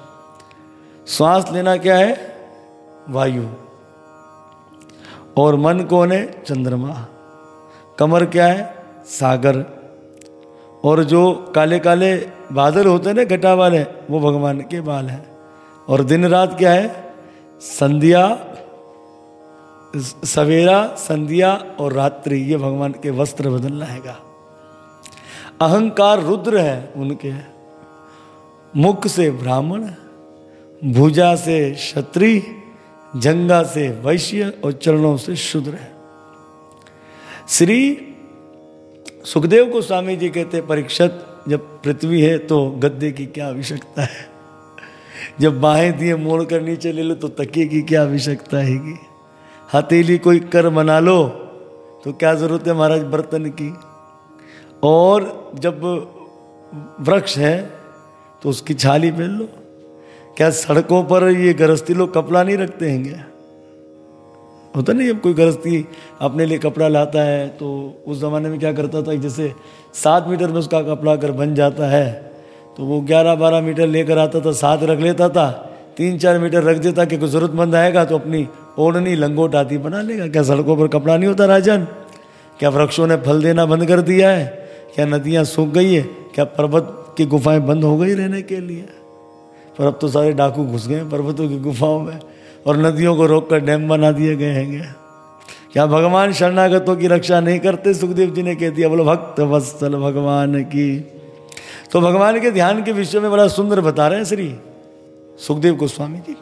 श्वास लेना क्या है? वायु। और मन कौन है? चंद्रमा। कमर क्या है? सागर। और जो काले काले बादल होते हैं ना, घटा वाले, वो भगवान के बाल हैं। और दिन रात क्या है? संध्या सवेरा, संध्या और रात्रि, ये भगवान के वस्त्र बदलना हैगा। अहंकार रुद्र है उनके। मुख से ब्राह्मण, भुजा से क्षत्रिय, जंगा से वैश्य और चरणों से शूद्र है। श्री सुखदेव को स्वामी जी कहते, परीक्षत जब पृथ्वी है तो गद्दे की क्या आवश्यकता है? जब बाहें दिए मोड़ कर नीचे ले लो तो तकिए की क्या आवश्यकता है हथेली कोई कर बना लो तो क्या ज़रूरत है महाराज बर्तन की? और जब वृक्ष है तो उसकी छाली पहन लो। क्या सड़कों पर ये गृहस्थी लोग कपड़ा नहीं रखते हैं क्या होता नहीं अब कोई गृहस्थी अपने लिए कपड़ा लाता है तो उस ज़माने में क्या करता था जैसे सात मीटर में उसका कपड़ा अगर बन जाता है तो वो ग्यारह बारह मीटर लेकर आता था, साथ रख लेता था, तीन चार मीटर रख देता कि कोई ज़रूरतमंद आएगा तो अपनी ओढ़नी, लंगोट आदि बना लेगा। क्या सड़कों पर कपड़ा नहीं होता राजन? क्या वृक्षों ने फल देना बंद कर दिया है? क्या नदियाँ सूख गई है? क्या पर्वत की गुफाएँ बंद हो गई रहने के लिए? पर अब तो सारे डाकू घुस गए पर्वतों की गुफाओं में और नदियों को रोक कर डैम बना दिए गए हैं। क्या भगवान शरणागतों की रक्षा नहीं करते? सुखदेव जी ने कह दिया, बोलो, भक्त वत्सल भगवान की। तो भगवान के ध्यान के विषय में बड़ा सुंदर बता रहे हैं श्री सुखदेव गोस्वामी जी।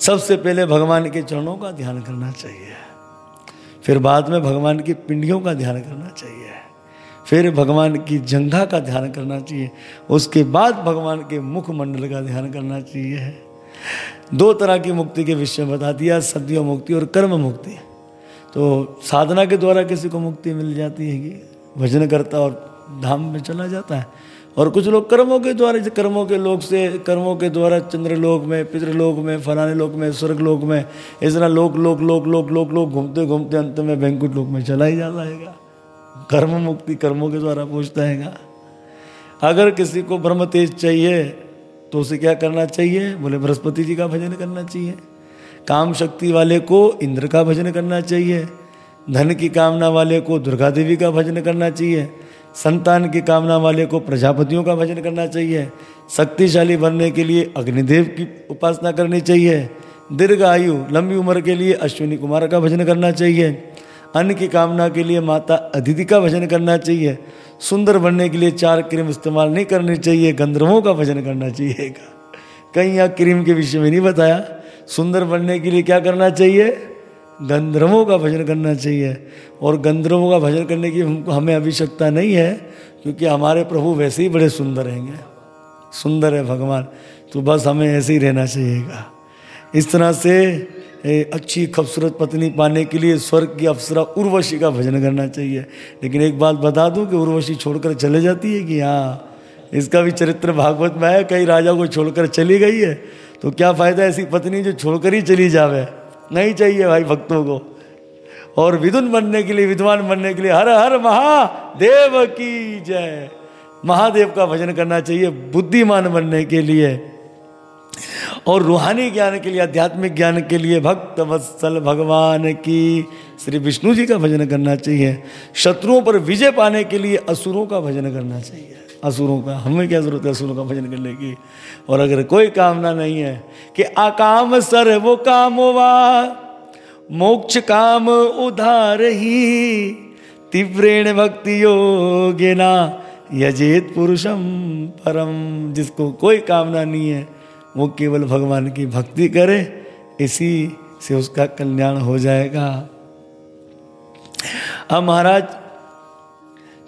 सबसे पहले भगवान के चरणों का ध्यान करना चाहिए। फिर बाद में भगवान की पिंडियों का ध्यान करना चाहिए। फिर भगवान की जंघा का ध्यान करना चाहिए। उसके बाद भगवान के मुखमंडल का ध्यान करना चाहिए। दो तरह की मुक्ति के विषय बता दिया, सद्यो मुक्ति और कर्म मुक्ति। तो साधना के द्वारा किसी को मुक्ति मिल जाती है भजन करता और धाम में चला जाता है। और कुछ लोग कर्मों के द्वारा कर्मों के लोग से, कर्मों के द्वारा चंद्रलोक में पितृलोक में, फलाने लोक में, स्वर्ग लोक में, इस तरह लोक लोक लोक लोक लोक लोक घूमते घूमते अंत में बैंकुट लोक में चला ही जाता है कर्म मुक्ति कर्मों के द्वारा पूछता है अगर किसी को ब्रह्म तेज चाहिए तो उसे क्या करना चाहिए? बोले, बृहस्पति जी का भजन करना चाहिए। काम शक्ति वाले को इंद्र का भजन करना चाहिए। धन की कामना वाले को दुर्गा देवी का भजन करना चाहिए। संतान की कामना वाले को प्रजापतियों का भजन करना चाहिए। शक्तिशाली बनने के लिए अग्निदेव की उपासना करनी चाहिए। दीर्घ आयु, लंबी उम्र के लिए अश्विनी कुमार का भजन करना चाहिए। अन्न की कामना के लिए माता अदिति का भजन करना चाहिए। सुंदर बनने के लिए चार क्रीम इस्तेमाल नहीं करनी चाहिए, गंधर्वों का भजन करना चाहिए। कहीं यहाँ क्रीम के विषय में नहीं बताया। सुंदर बनने के लिए क्या करना चाहिए? गंधर्वों का भजन करना चाहिए। और गंधर्वों का भजन करने की हमें आवश्यकता नहीं है, क्योंकि हमारे प्रभु वैसे ही बड़े सुंदर रहेंगे सुंदर है भगवान। तो बस हमें ऐसे ही रहना चाहिएगा इस तरह से अच्छी खूबसूरत पत्नी पाने के लिए स्वर्ग की अप्सरा उर्वशी का भजन करना चाहिए। लेकिन एक बात बता दूँ कि उर्वशी छोड़कर चले जाती है कि हाँ इसका भी चरित्र भागवत में है कई राजा को छोड़कर चली गई है। तो क्या फ़ायदा ऐसी पत्नी जो छोड़कर ही चली जावे? नहीं चाहिए भाई भक्तों को। और विदुन बनने के लिए, विद्वान बनने के लिए हर हर महादेव की जय। महादेव का भजन करना चाहिए बुद्धिमान बनने के लिए। और रूहानी ज्ञान के लिए, आध्यात्मिक ज्ञान के लिए भक्त वत्सल भगवान की, श्री विष्णु जी का भजन करना चाहिए। शत्रुओं पर विजय पाने के लिए असुरों का भजन करना चाहिए। असुरों का, हमें क्या ज़रूरत है असुरों का भजन करने की? और अगर कोई कामना नहीं है कि आकाम सर वो काम कामोवा मोक्ष काम उधार ही, तीव्रेण भक्ति योगिना यजेत पुरुषम परम, जिसको कोई कामना नहीं है, वो केवल भगवान की भक्ति करे, इसी से उसका कल्याण हो जाएगा। अब महाराज,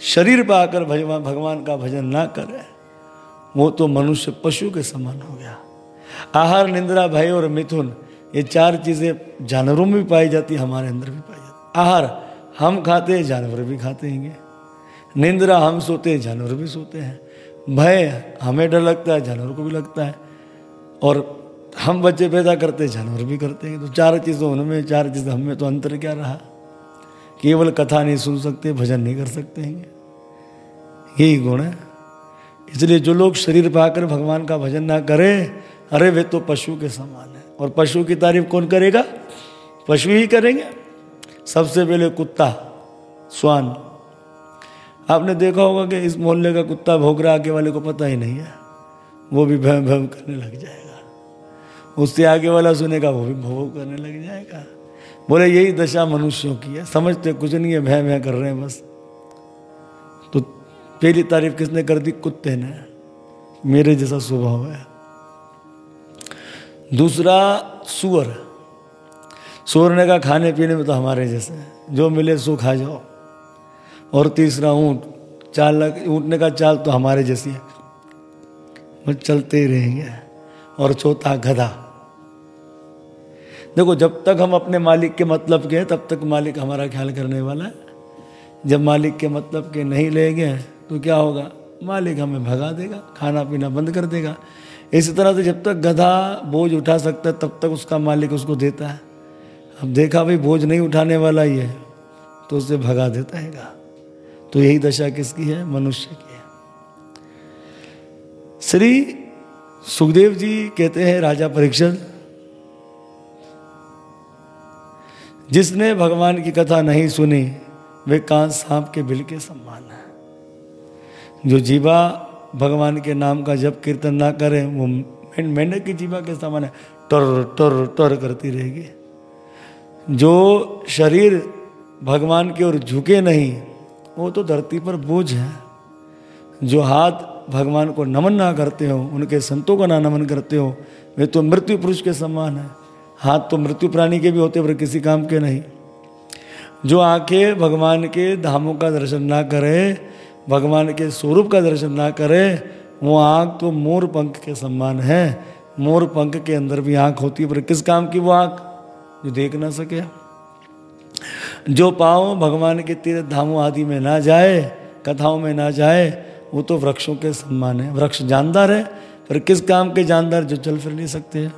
शरीर पाकर भगवान भगवान का भजन ना करे। वो तो मनुष्य पशु के समान हो गया। आहार, निंद्रा, भय और मिथुन, ये चार चीज़ें जानवरों में भी पाई जाती है हमारे अंदर भी पाई जाती। आहार, हम खाते हैं, जानवर भी खाते हैं। निंद्रा, हम सोते हैं, जानवर भी सोते हैं। भय हमें डर लगता है, जानवर को भी लगता है। और हम बच्चे पैदा करते हैं, जानवर भी करते हैं। तो चार चीज़ों उनमें चार चीज़ हमें तो अंतर क्या रहा? केवल कथा नहीं सुन सकते, भजन नहीं कर सकते हैं। यही गुण है। इसलिए जो लोग शरीर पाकर भगवान का भजन ना करें, अरे वे तो पशु के समान है। और पशु की तारीफ़ कौन करेगा? पशु ही करेंगे। सबसे पहले कुत्ता, स्वान। आपने देखा होगा कि इस मोहल्ले का कुत्ता भोग रहा आगे वाले को पता ही नहीं है। वो भी भय भय करने लग जाएगा। उससे आगे वाला सुनेगा, वो भी भोग करने लग जाएगा। बोले, यही दशा मनुष्यों की है। समझते कुछ नहीं है, भय भय कर रहे हैं बस। पहली तारीफ़ किसने कर दी? कुत्ते ने। मेरे जैसा स्वभाव है। दूसरा, सुअर। सुअर ने कहा, खाने पीने में तो हमारे जैसे जो मिले सो खा जाओ। और तीसरा, ऊँट। चाल ऊँट ने कहा, चाल तो हमारे जैसी है। बस चलते ही रहेंगे और चौथा गधा। देखो, जब तक हम अपने मालिक के मतलब के हैं, तब तक मालिक हमारा ख्याल करने वाला है। जब मालिक के मतलब के नहीं लेंगे तो क्या होगा? मालिक हमें भगा देगा, खाना पीना बंद कर देगा। इसी तरह से जब तक गधा बोझ उठा सकता है, तब तक उसका मालिक उसको देता है। अब देखा भाई, बोझ नहीं उठाने वाला ही है तो उसे भगा देता है तो यही दशा किसकी है? मनुष्य की है। श्री सुखदेव जी कहते हैं, राजा परीक्षण, जिसने भगवान की कथा नहीं सुनी, वे कांस सांप के बिल के समान है जो जीवा भगवान के नाम का जब कीर्तन ना करे, वो मेंढक की जीवा के समान है। टर टर टर करती रहेगी। जो शरीर भगवान की ओर झुके नहीं, वो तो धरती पर बोझ है। जो हाथ भगवान को नमन ना करते हो, उनके संतों का ना नमन करते हो, वे तो मृत्यु पुरुष के समान है। हाथ तो मृत्यु प्राणी के भी होते, पर किसी काम के नहीं। जो आँखें भगवान के धामों का दर्शन ना करे भगवान के स्वरूप का दर्शन ना करे, वो आँख तो मोर पंख के सम्मान है। मोर पंख के अंदर भी आँख होती है, पर किस काम की वो आँख? जो देख ना सके। जो पाओ भगवान के तीर्थ धामों आदि में ना जाए, कथाओं में ना जाए, वो तो वृक्षों के सम्मान है। वृक्ष जानदार है, पर किस काम के जानदार जो चल फिर नहीं सकते?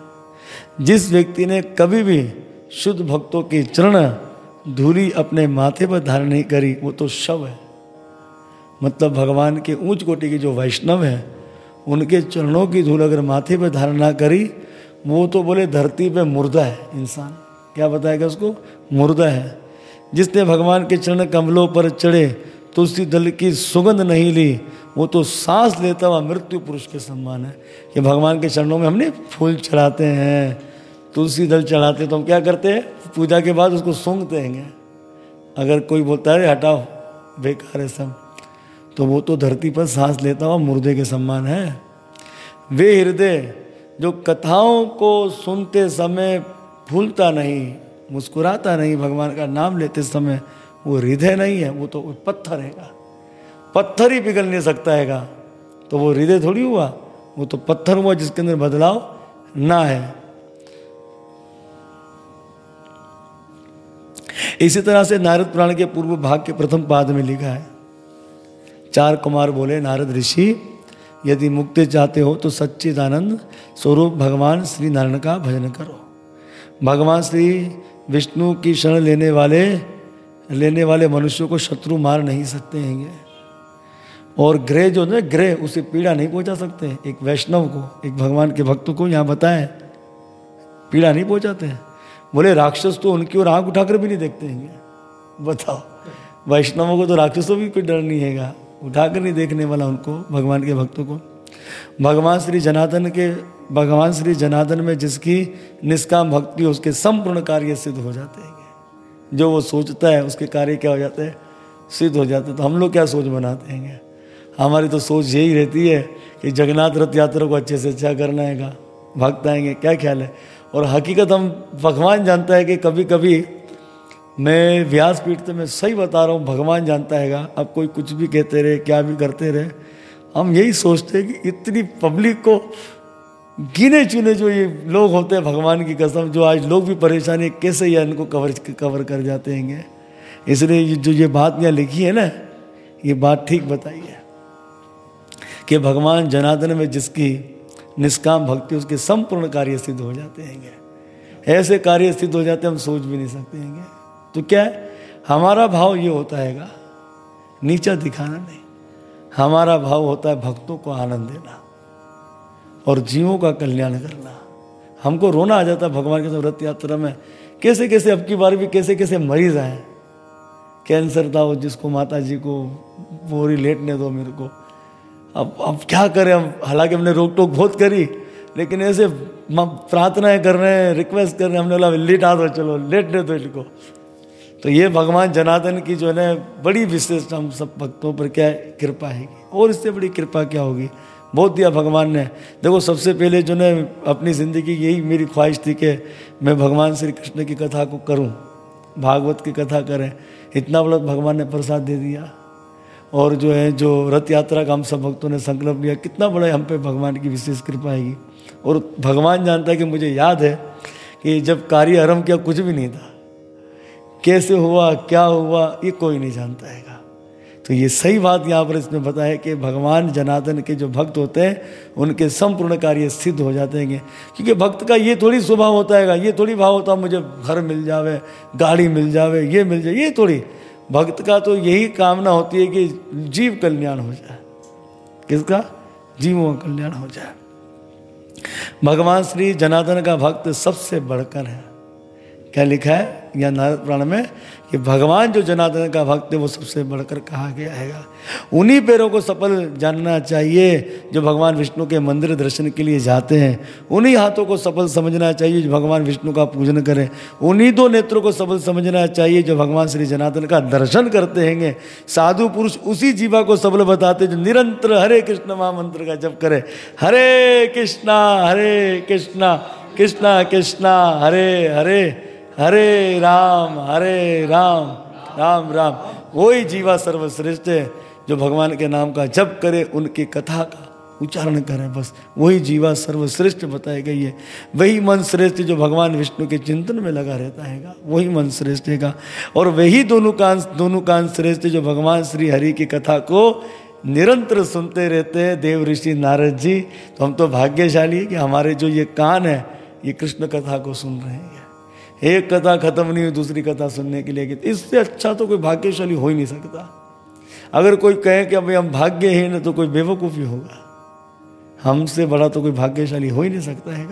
जिस व्यक्ति ने कभी भी शुद्ध भक्तों की चरण धूली अपने माथे पर धारण नहीं करी, वो तो शव है। मतलब भगवान के ऊंच कोटि के जो वैष्णव हैं, उनके चरणों की धूल अगर माथे पर धारण करी, वो तो बोले धरती पे मुर्दा है इंसान। क्या बताएगा उसको? मुर्दा है। जिसने भगवान के चरण कमलों पर चढ़े, तुलसी दल की सुगंध नहीं ली, वो तो सांस लेता हुआ मृत्यु पुरुष के सम्मान है। कि भगवान के चरणों में हमने फूल चढ़ाते हैं। तुलसी दल चढ़ाते तो हम क्या करते हैं? पूजा के बाद उसको सूंघते हैं। अगर कोई बोलता है हटाओ, बेकार है सब। तो वो तो धरती पर सांस लेता हुआ मुर्दे के सम्मान है। वे हृदय जो कथाओं को सुनते समय भूलता नहीं, मुस्कुराता नहीं, भगवान का नाम लेते समय, वो हृदय नहीं है, वो तो पत्थर है पत्थर ही पिघल नहीं सकता है तो वो हृदय थोड़ी हुआ, वो तो पत्थर हुआ जिसके अंदर बदलाव ना है। इसी तरह से नारद पुराण के पूर्व भाग के प्रथम पाद में लिखा है चार कुमार बोले, नारद ऋषि, यदि मुक्ति चाहते हो तो सच्चिदानंद स्वरूप भगवान श्री नारायण का भजन करो। भगवान श्री विष्णु की शरण लेने वाले लेने वाले मनुष्यों को शत्रु मार नहीं सकते हैं और ग्रह जो है, ग्रह, उसे पीड़ा नहीं पहुँचा सकते एक वैष्णव को, एक भगवान के भक्त को यहाँ बताए, पीड़ा नहीं पहुंचाते हैं। बोले, राक्षस तो उनकी ओर आँख उठाकर भी नहीं देखते हैं बताओ, वैष्णवों को तो राक्षसों भी कोई डर नहीं है उठाकर नहीं देखने वाला उनको, भगवान के भक्तों को। भगवान श्री जनार्दन के, भगवान श्री जनार्दन में जिसकी निष्काम भक्ति, उसके संपूर्ण कार्य सिद्ध हो जाते हैं। जो वो सोचता है, उसके कार्य क्या हो जाते हैं? सिद्ध हो जाते हैं। तो हम लोग क्या सोच बनाते हैं? हमारी तो सोच यही रहती है कि जगन्नाथ रथ यात्रा को अच्छे से अच्छा करना है, भक्त आएँगे, क्या ख्याल है? और हकीकत हम, भगवान जानता है कि कभी कभी मैं व्यासपीठ से मैं सही बता रहा हूँ, भगवान जानता हैगा। अब कोई कुछ भी कहते रहे, क्या भी करते रहे, हम यही सोचते हैं कि इतनी पब्लिक को गिने चुने जो ये लोग होते हैं भगवान की कसम, जो आज लोग भी परेशानी कैसे या इनको कवर कवर कर जाते हैं इसलिए जो ये बात यहाँ लिखी है ना, ये बात ठीक बताई है कि भगवान जनार्दन में जिसकी निष्काम भक्ति, उसके संपूर्ण कार्य सिद्ध हो जाते हैं ऐसे कार्य सिद्ध हो जाते हम सोच भी नहीं सकते हैं तो क्या है? हमारा भाव ये होता है नीचा दिखाना नहीं। हमारा भाव होता है भक्तों को आनंद देना और जीवों का कल्याण करना। हमको रोना आ जाता है भगवान के रथ यात्रा में। कैसे कैसे, अब की बार भी कैसे कैसे मरीज़ आए। कैंसर था वो, जिसको माता जी को बोरी लेटने दो मेरे को। अब अब क्या करें, हम हालाँकि हमने रोक टोक बहुत करी, लेकिन ऐसे प्रार्थनाएँ कर रहे हैं रिक्वेस्ट कर रहे हैं, हमने बोला, लेट आ दो, चलो, लेटने दो इनको। तो ये भगवान जनार्दन की जो है बड़ी विशेषता हम सब भक्तों पर क्या कृपा है। और इससे बड़ी कृपा क्या होगी? बहुत दिया भगवान ने। देखो, सबसे पहले जो है अपनी ज़िंदगी यही मेरी ख्वाहिश थी कि मैं भगवान श्री कृष्ण की कथा को करूँ, भागवत की कथा करें। इतना बड़ा भगवान ने प्रसाद दे दिया। और जो है, जो रथ यात्रा का हम सब भक्तों ने संकल्प लिया, कितना बड़ा हम पे भगवान की विशेष कृपा आएगी। और भगवान जानता है कि मुझे याद है कि जब कार्य आरंभ किया, कुछ भी नहीं था। कैसे हुआ, क्या हुआ, ये कोई नहीं जानता है तो ये सही बात यहाँ पर इसमें बताया कि भगवान जनार्दन के जो भक्त होते हैं, उनके संपूर्ण कार्य सिद्ध हो जाते हैं क्योंकि भक्त का ये थोड़ी स्वभाव होता है ये थोड़ी भाव होता है, मुझे घर मिल जावे, गाड़ी मिल जावे, ये मिल जाए ये थोड़ी। भक्त का तो यही कामना होती है कि जीव कल्याण हो जाए। किसका? जीवों का कल्याण हो जाए। भगवान श्री जनार्दन का भक्त सबसे बढ़कर है। क्या लिखा है? या नारद पुराण में? कि भगवान जो जनार्दन का भक्त है, वो सबसे बढ़कर कहा गया है। उन्हीं पैरों को सफल जानना चाहिए, जो भगवान विष्णु के मंदिर दर्शन के लिए जाते हैं। उन्हीं हाथों को सफल समझना चाहिए, जो भगवान विष्णु का पूजन करें। उन्हीं दो नेत्रों को सफल समझना चाहिए, जो भगवान श्री जनार्दन का दर्शन करते हैं साधु पुरुष उसी जीवा को सफल बताते जो निरंतर हरे कृष्ण महामंत्र का जप करे। हरे कृष्णा हरे कृष्णा कृष्णा कृष्णा, हरे हरे। हरे राम हरे राम राम राम। वही जीवा सर्वश्रेष्ठ है जो भगवान के नाम का जप करे, उनकी कथा का उच्चारण करें, बस। वही जीवा सर्वश्रेष्ठ बताई गई है। वही मन श्रेष्ठ जो भगवान विष्णु के चिंतन में लगा रहता है वही मन श्रेष्ठ है और वही दोनों कान दोनों कान श्रेष्ठ जो भगवान श्री हरि की कथा को निरंतर सुनते रहते हैं। देव ऋषि नारद जी तो हम तो भाग्यशाली है कि हमारे जो ये कान है, ये कृष्ण कथा को सुन रहे हैं। एक कथा खत्म नहीं हुई, दूसरी कथा सुनने के लिए इससे अच्छा तो कोई भाग्यशाली हो ही नहीं सकता। अगर कोई कहे कि अभी हम भाग्यहीन तो कोई बेवकूफ़ी होगा। हमसे बड़ा तो कोई भाग्यशाली हो ही नहीं सकता है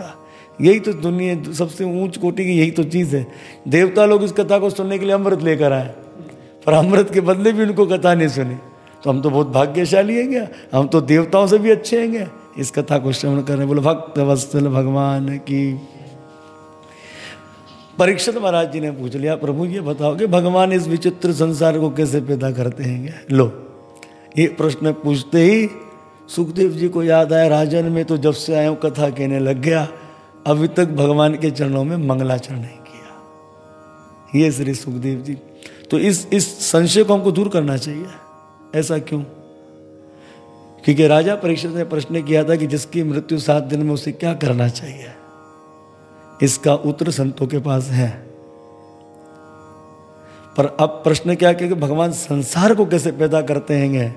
यही तो दुनिया, सबसे ऊंच कोटि की यही तो चीज़ है। देवता लोग इस कथा को सुनने के लिए अमृत लेकर आए, पर अमृत के बदले भी उनको कथा नहीं सुनी। तो हम तो बहुत भाग्यशाली हैं क्या हम तो देवताओं से भी अच्छे हैं क्या इस कथा को श्रवण कर रहे बोले, भक्त वत्सल भगवान की। परीक्षित महाराज जी ने पूछ लिया, प्रभु, ये बताओ कि भगवान इस विचित्र संसार को कैसे पैदा करते हैं? लो, ये प्रश्न पूछते ही सुखदेव जी को याद आया, राजन में तो जब से आया कथा कहने लग गया, अभी तक भगवान के चरणों में मंगलाचरण नहीं किया। ये श्री सुखदेव जी। तो इस इस संशय को हमको दूर करना चाहिए। ऐसा क्यों? क्योंकि राजा परीक्षित ने प्रश्न किया था कि जिसकी मृत्यु सात दिन में उसे क्या करना चाहिए? इसका उत्तर संतों के पास है। पर अब प्रश्न क्या कि भगवान संसार को कैसे पैदा करते हैं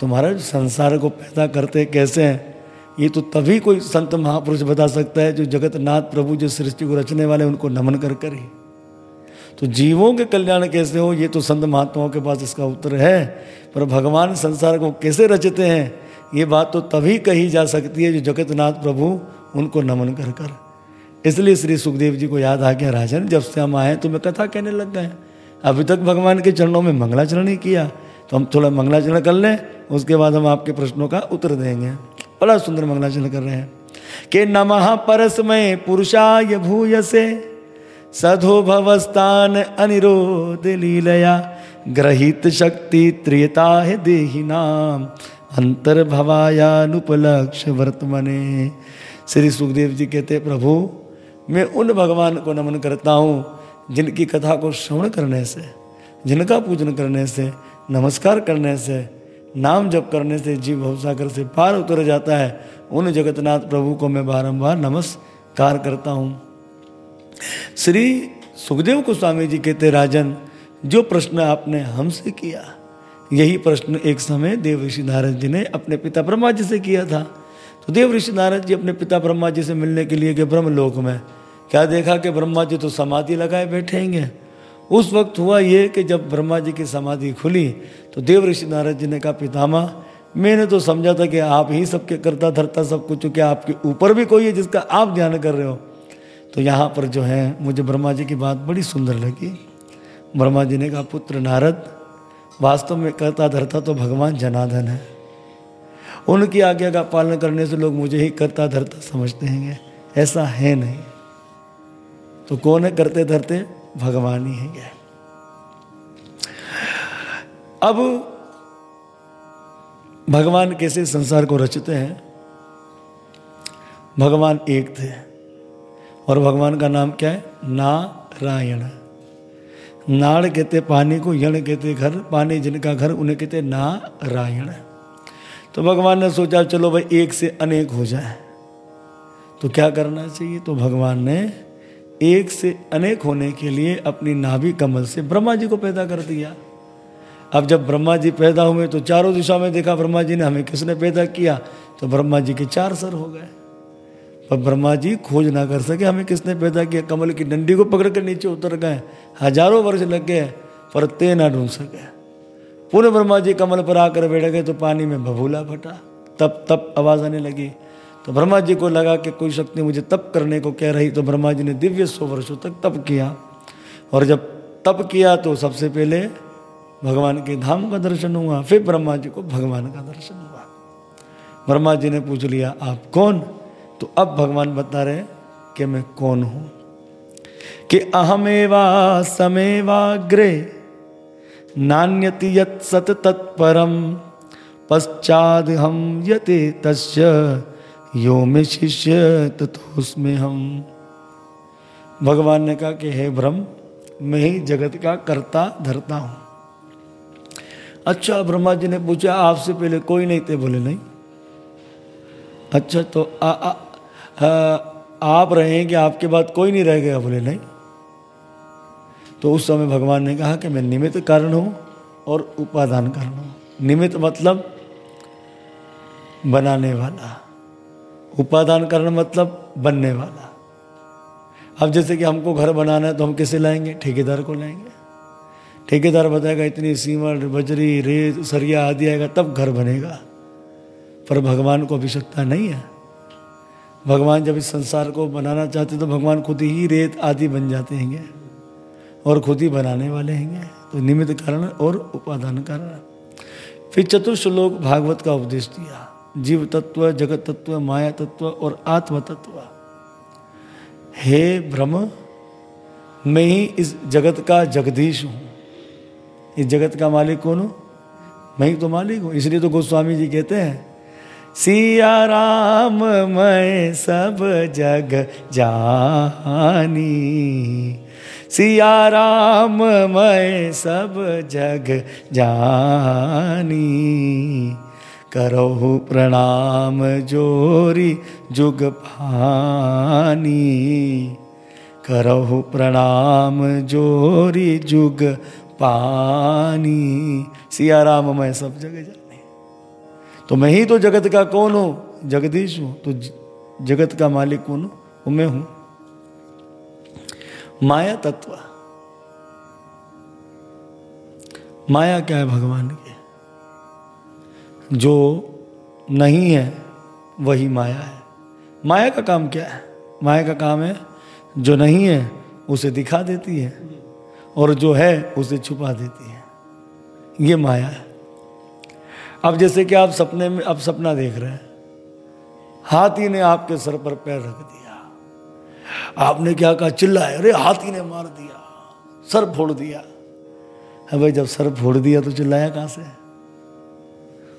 तुम्हारा जो संसार को पैदा करते कैसे हैं? ये तो तभी कोई संत महापुरुष बता सकता है, जो जगतनाथ प्रभु जो सृष्टि को रचने वाले उनको नमन कर कर। ही तो जीवों के कल्याण कैसे हो, ये तो संत महात्माओं के पास इसका उत्तर है। पर भगवान संसार को कैसे रचते हैं, ये बात तो तभी कही जा सकती है, जो जगतनाथ प्रभु उनको नमन कर कर। इसलिए श्री सुखदेव जी को याद आ गया, राजन, जब से हम आए तो मैं कथा कहने लग गए अभी तक भगवान के चरणों में मंगलाचरण ही किया। तो हम थोड़ा मंगलाचरण कर लें, उसके बाद हम आपके प्रश्नों का उत्तर देंगे। बड़ा सुंदर मंगलाचरण कर रहे हैं। कि नमः परस्मय पुरुषाय भूयसे, सधो भवस्थान अनिरोध लीलया, ग्रहित शक्ति त्रियता है देही नाम, अंतर्भवायानुपलक्ष वर्तमने। श्री सुखदेव जी कहते, प्रभु मैं उन भगवान को नमन करता हूँ, जिनकी कथा को श्रवण करने से, जिनका पूजन करने से, नमस्कार करने से, नाम जप करने से, जीव भवसागर से पार उतर जाता है, उन जगतनाथ प्रभु को मैं बारंबार नमस्कार करता हूँ। श्री सुखदेव गोस्वामी जी कहते, राजन, जो प्रश्न आपने हमसे किया, यही प्रश्न एक समय देव ऋषि नारद जी ने अपने पिता ब्रह्मा जी से किया था। तो देव ऋषि नारद जी अपने पिता ब्रह्मा जी से मिलने के लिए गए ब्रह्म लोक में। क्या देखा कि ब्रह्मा जी तो समाधि लगाए बैठेंगे उस वक्त हुआ ये कि जब ब्रह्मा जी की समाधि खुली तो देव ऋषि नारद जी ने कहा पितामा मैंने तो समझा था कि आप ही सबके करता धरता सब कुछ क्या आपके ऊपर भी कोई है जिसका आप ध्यान कर रहे हो। तो यहाँ पर जो है, मुझे ब्रह्मा जी की बात बड़ी सुंदर लगी। ब्रह्मा जी ने कहा, पुत्र नारद, वास्तव में करता धरता तो भगवान जनार्दन है। उनकी आज्ञा का पालन करने से लोग मुझे ही करता धरता समझते हैं। ऐसा है नहीं। तो कौन है करते धरते? भगवान ही है। अब भगवान कैसे संसार को रचते हैं? भगवान एक थे। और भगवान का नाम क्या है? नारायण। नाड़ कहते पानी को, यण कहते घर, पानी जिनका घर, उन्हें कहते नारायण। तो भगवान ने सोचा, चलो भाई, एक से अनेक हो जाए। तो क्या करना चाहिए? तो भगवान ने एक से अनेक होने के लिए अपनी नाभि कमल से ब्रह्मा जी को पैदा कर दिया। अब जब ब्रह्मा जी पैदा हुए तो चारों दिशा में देखा, ब्रह्मा जी ने हमें किसने पैदा किया? तो ब्रह्मा जी के चार सर हो गए। पर ब्रह्मा जी खोज ना कर सके हमें किसने पैदा किया। कमल की डंडी को पकड़ कर नीचे उतर गए। हज़ारों वर्ष लग गए, पर ते ना ढूंढ सके। पुनः ब्रह्मा जी कमल पर आकर बैठ गए तो पानी में भभूला फटा। तब तब आवाज़ आने लगी। तो ब्रह्मा जी को लगा कि कोई शक्ति मुझे तप करने को कह रही तो ब्रह्मा जी ने दिव्य सौ वर्षों तक तप किया। और जब तप किया तो सबसे पहले भगवान के धाम का दर्शन हुआ, फिर ब्रह्मा जी को भगवान का दर्शन हुआ। ब्रह्मा जी ने पूछ लिया, आप कौन? तो अब भगवान बता रहे कि मैं कौन हूँ। कि अहमेवा समेवाग्रे नान्यति यत सत तत्परम पश्चाद हम यते तस्य यो में शिष्य तथोस्में हम भगवान ने कहा कि हे ब्रह्म मैं ही जगत का करता धरता हूँ। अच्छा ब्रह्मा जी ने पूछा आपसे पहले कोई नहीं थे बोले नहीं। अच्छा तो आ, आ, आ, आप रहे कि आपके बाद कोई नहीं रह गया? बोले नहीं। तो उस समय भगवान ने कहा कि मैं निमित्त कारण हूँ और उपादान कारण हूँ। निमित्त मतलब बनाने वाला। उपादान कारण मतलब बनने वाला। अब जैसे कि हमको घर बनाना है तो हम किसे लाएँगे? ठेकेदार को लाएँगे। ठेकेदार बताएगा, इतनी सीमट, बजरी, रेत, सरिया आदि आएगा, तब घर बनेगा। पर भगवान को आवश्यकता नहीं है। भगवान जब इस संसार को बनाना चाहते तो भगवान खुद ही रेत आदि बन जाते हैं। और खुद ही बनाने वाले हैं। तो निमित्त कारण और उपादान कारण। फिर चतुर्श्लोक भागवत का उपदेश दिया। जीव तत्व, जगत तत्व, माया तत्व और आत्म तत्व। हे ब्रह्म, मैं ही इस जगत का जगदीश हूँ। इस जगत का मालिक कौन हूँ? मैं ही तो मालिक हूँ। इसलिए तो गोस्वामी जी कहते हैं, सिया राम, मैं सब जग जानी। सिया राम, मैं सब जग जानी। करो प्रणाम, जोरी जुग पानी। करो प्रणाम, जोरी जुग पानी। सिया राम, मैं सब जगह जानी। तो मैं ही तो जगत का कौन हूँ? जगदीश हूँ। तो जगत का मालिक कौन हूँ? मैं हूँ। माया तत्व माया क्या है भगवान की? जो नहीं है, वही माया है। माया का काम क्या है? माया का काम है, जो नहीं है, उसे दिखा देती है, और जो है, उसे छुपा देती है। ये माया है। अब जैसे कि आप सपने में अब सपना देख रहे हैं। हाथी ने आपके सर पर पैर रख दिया। आपने क्या कहा? चिल्लाए। अरे, हाथी ने मार दिया, सर फोड़ दिया। है भाई, जब सर फोड़ दिया तो चिल्लाया कहाँ से?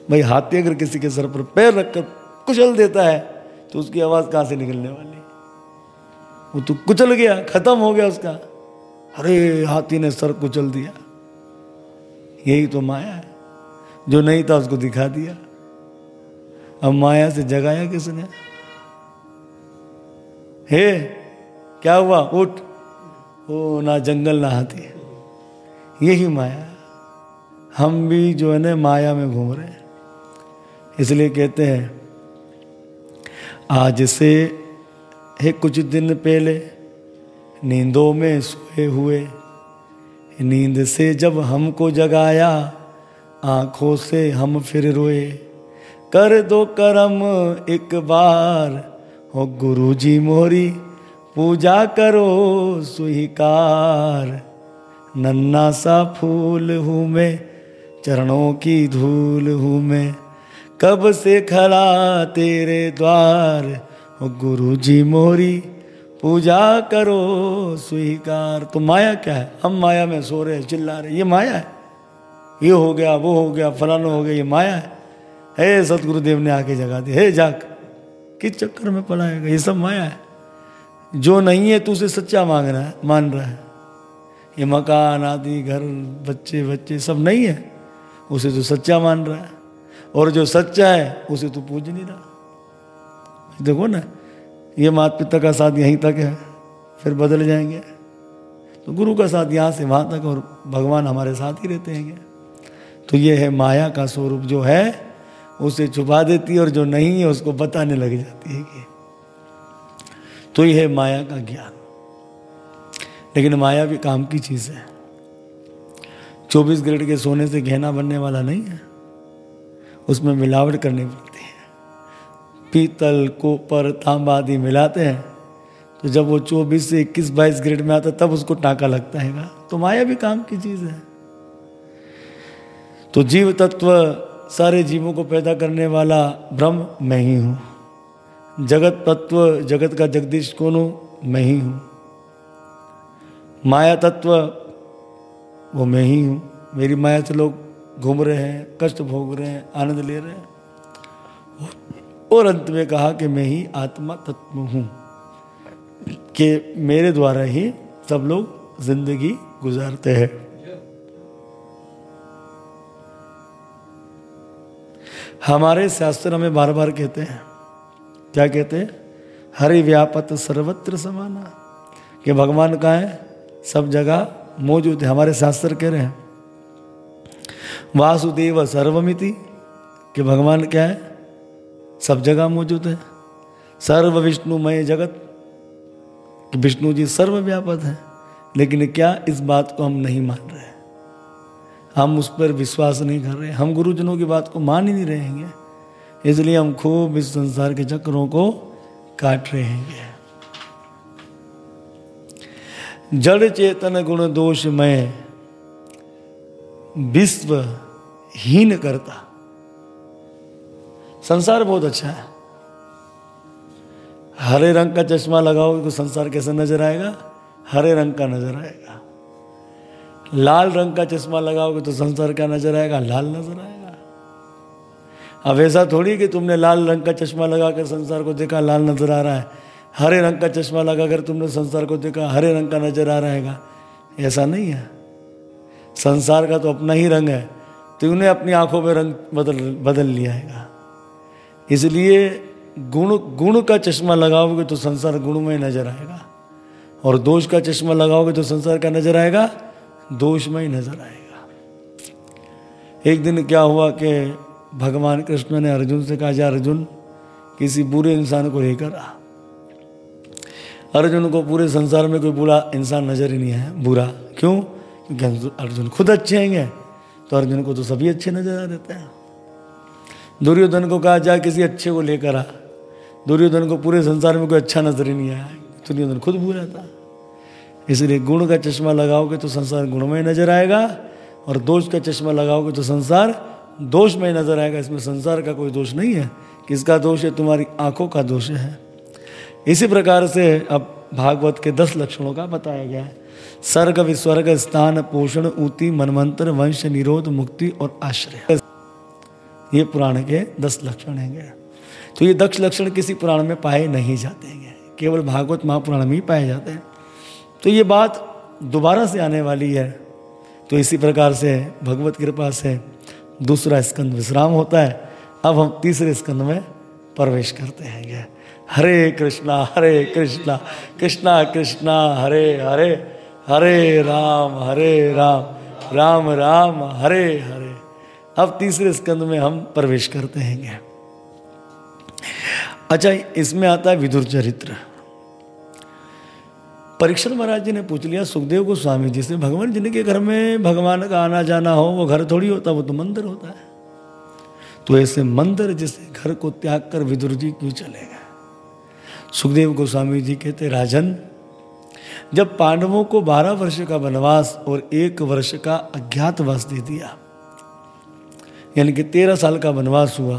भाई, हाथी अगर किसी के सर पर पैर रखकर कुचल देता है तो उसकी आवाज़ कहाँ से निकलने वाली? वो तो कुचल गया, खत्म हो गया उसका। अरे, हाथी ने सर कुचल दिया। यही तो माया है। जो नहीं था उसको दिखा दिया। अब माया से जगाया किसने? हे क्या हुआ? उठ। ओ, ना जंगल, ना हाथी। यही माया। हम भी जो है ना, माया में घूम रहे हैं। इसलिए कहते हैं, आज से है कुछ दिन पहले नींदों में सोए हुए, नींद से जब हमको जगाया, आँखों से हम फिर रोए। कर दो करम एक बार, हो गुरु जी मोरी पूजा करो स्वीकार नन्ना सा फूल हूँ मैं, चरणों की धूल हूँ मैं। कब से खड़ा तेरे द्वार? गुरु जी मोरी, पूजा करो स्वीकार तो माया क्या है? हम माया में सो रहे चिल्ला रहे ये माया है। ये हो गया, वो हो गया, फलाना हो गया, ये माया है। हे सतगुरुदेव ने आके जगा दी। हे जाक किस चक्कर में पलाएगा ये सब माया है। जो नहीं है तो उसे सच्चा मांग रहा है, मान रहा है। ये मकान आदि घर, बच्चे बच्चे, सब नहीं है। उसे तो सच्चा मान रहा है, और जो सच्चा है, उसे तो पूज नहीं रहा। देखो ना, ये माता पिता का साथ यहीं तक है, फिर बदल जाएँगे। तो गुरु का साथ यहाँ से वहाँ तक, और भगवान हमारे साथ ही रहते हैं। तो ये है माया का स्वरूप जो है, उसे छुपा देती है, और जो नहीं है, उसको बताने लग जाती है कि तो यह है माया का ज्ञान। लेकिन माया भी काम की चीज़ है। 24 ग्रेड के सोने से गहना बनने वाला नहीं है। उसमें मिलावट करनी पड़ती है। पीतल, कोपर, तांबा आदि मिलाते हैं। तो जब वो 24 से 21 22 ग्रेड में आता तब उसको टाका लगता है। तो माया भी काम की चीज़ है। तो जीव तत्व सारे जीवों को पैदा करने वाला ब्रह्म मैं ही हूँ। जगत तत्व जगत का जगदीश कौन? हूँ मैं ही हूँ। माया तत्व वो मैं ही हूँ। मेरी माया से लोग घूम रहे हैं, कष्ट भोग रहे हैं, आनंद ले रहे हैं। और अंत में कहा कि मैं ही आत्मा तत्व हूँ कि मेरे द्वारा ही सब लोग ज़िंदगी गुजारते हैं। हमारे शास्त्र हमें बार बार कहते हैं क्या कहते हैं? हरि व्यापत सर्वत्र समाना। कि भगवान का है? सब जगह मौजूद है। हमारे शास्त्र कह रहे हैं। वासुदेव सर्वमिति। कि भगवान क्या है? सब जगह मौजूद है। सर्व विष्णुमय जगत। कि विष्णु जी सर्वव्यापक है। लेकिन क्या इस बात को हम नहीं मान रहे हम उस पर विश्वास नहीं कर रहे हम गुरुजनों की बात को मान ही नहीं रहेंगे इसलिए हम खूब इस संसार के चक्रों को काट रहे हैं। जड़ चेतन गुण दोष में विश्व हीन करता। संसार बहुत अच्छा है। हरे रंग का चश्मा लगाओगे तो संसार कैसा नज़र आएगा? हरे रंग का नज़र आएगा। लाल रंग का चश्मा लगाओगे तो संसार का नज़र आएगा? लाल नज़र आएगा। अब ऐसा थोड़ी कि तुमने लाल रंग का चश्मा लगाकर संसार को देखा, लाल नज़र आ रहा है। हरे रंग का चश्मा लगाकर तुमने संसार को देखा, हरे रंग का नज़र आ रहा है ऐसा नहीं है। संसार का तो अपना ही रंग है तो उन्हें अपनी आँखों में रंग बदल बदल लिया है इसलिए गुण गुण का चश्मा लगाओगे तो संसार गुणमय नज़र आएगा। और दोष का चश्मा लगाओगे तो संसार का नज़र आएगा दोषमय नज़र आएगा। एक दिन क्या हुआ कि भगवान कृष्ण ने अर्जुन से कहा, जा अर्जुन, किसी बुरे इंसान को लेकर आ। अर्जुन को पूरे संसार में कोई बुरा इंसान नज़र ही नहीं है बुरा? क्यों? क्योंकि अर्जुन खुद अच्छे हैं तो अर्जुन को तो सभी अच्छे नज़र आ देते हैं। दुर्योधन को कहा, जा, किसी अच्छे को लेकर आ। दुर्योधन को पूरे संसार में कोई अच्छा नज़र ही नहीं आया। दुर्योधन खुद बुरा था। इसलिए गुण का चश्मा लगाओगे तो संसार गुणमय नज़र आएगा और दोष का चश्मा लगाओगे तो संसार दोषमय नज़र आएगा, इसमें संसार का कोई दोष नहीं है। किसका दोष है? तुम्हारी आँखों का दोष है। इसी प्रकार से अब भागवत के दस लक्षणों का बताया गया है। सर्ग विस्वर्ग स्थान पोषण ऊति मनमंत्र वंश निरोध मुक्ति और आश्रय। ये पुराण के दस लक्षण हैं तो ये दक्ष लक्षण किसी पुराण में पाए नहीं जाते हैं। केवल भागवत महापुराण में ही पाए जाते हैं। तो ये बात दोबारा से आने वाली है। तो इसी प्रकार से भगवत कृपा से दूसरा स्कंद विश्राम होता है। अब हम तीसरे स्कंद में प्रवेश करते हैं। हरे कृष्णा हरे कृष्णा कृष्णा कृष्णा, हरे हरे हरे राम हरे राम राम राम, हरे हरे। अब तीसरे स्कंद में हम प्रवेश करते हैं। अच्छा इसमें आता है विदुर चरित्र। परीक्षण महाराज जी ने पूछ लिया, सुखदेव को स्वामी जी से भगवान, जिनके घर में भगवान का आना जाना हो, वो घर थोड़ी होता, वो तो मंदिर होता है। तो ऐसे मंदिर जिसे घर को त्याग कर विदुर जी क्यों चले गए? सुखदेव गोस्वामी जी कहते, राजन, जब पांडवों को बारह वर्ष का वनवास और एक वर्ष का अज्ञातवास दे दिया, यानी कि तेरह साल का वनवास हुआ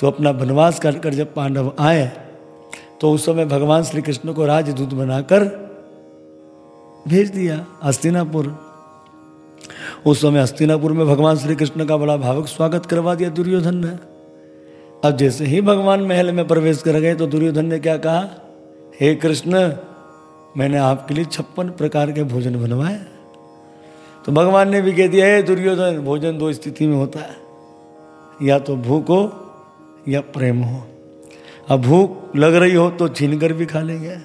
तो अपना वनवास काटकर जब पांडव आए तो उस समय भगवान श्री कृष्ण को राजदूत बनाकर भेज दिया हस्तिनापुर। उस समय हस्तिनापुर में भगवान श्री कृष्ण का बड़ा भावक स्वागत करवा दिया दुर्योधन ने। अब जैसे ही भगवान महल में प्रवेश कर गए तो दुर्योधन ने क्या कहा, हे कृष्ण, मैंने आपके लिए छप्पन प्रकार के भोजन बनवाए। तो भगवान ने भी कह दिया, है दुर्योधन, भोजन दो स्थिति में होता है, या तो भूख हो या प्रेम हो। अब भूख लग रही हो तो छीन कर भी खा लेंगे।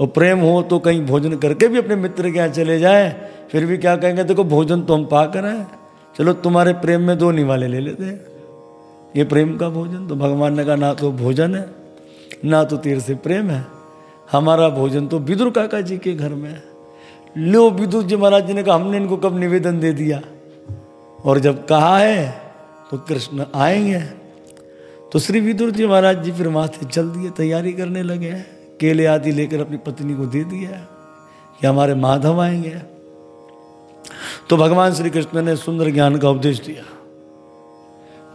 और प्रेम हो तो कहीं भोजन करके भी अपने मित्र के यहाँ चले जाए, फिर भी क्या कहेंगे, देखो भोजन तो हम पा कर आए। चलो तुम्हारे प्रेम में दो निवाले ले लेते हैं। ये प्रेम का भोजन तो भगवान ने कहा, ना तो भोजन है, ना तो तीर से प्रेम है। हमारा भोजन तो विदुर काका जी के घर में है। लो विदुर जी महाराज जी ने कहा, हमने इनको कब निवेदन दे दिया? और जब कहा है तो कृष्ण आएँगे। तो श्री विदुर जी महाराज जी फिर वहाँ से चल दिए तैयारी करने लगे हैं। केले आदि लेकर अपनी पत्नी को दे दिया कि हमारे माधव आएँगे। तो भगवान श्री कृष्ण ने सुंदर ज्ञान का उपदेश दिया।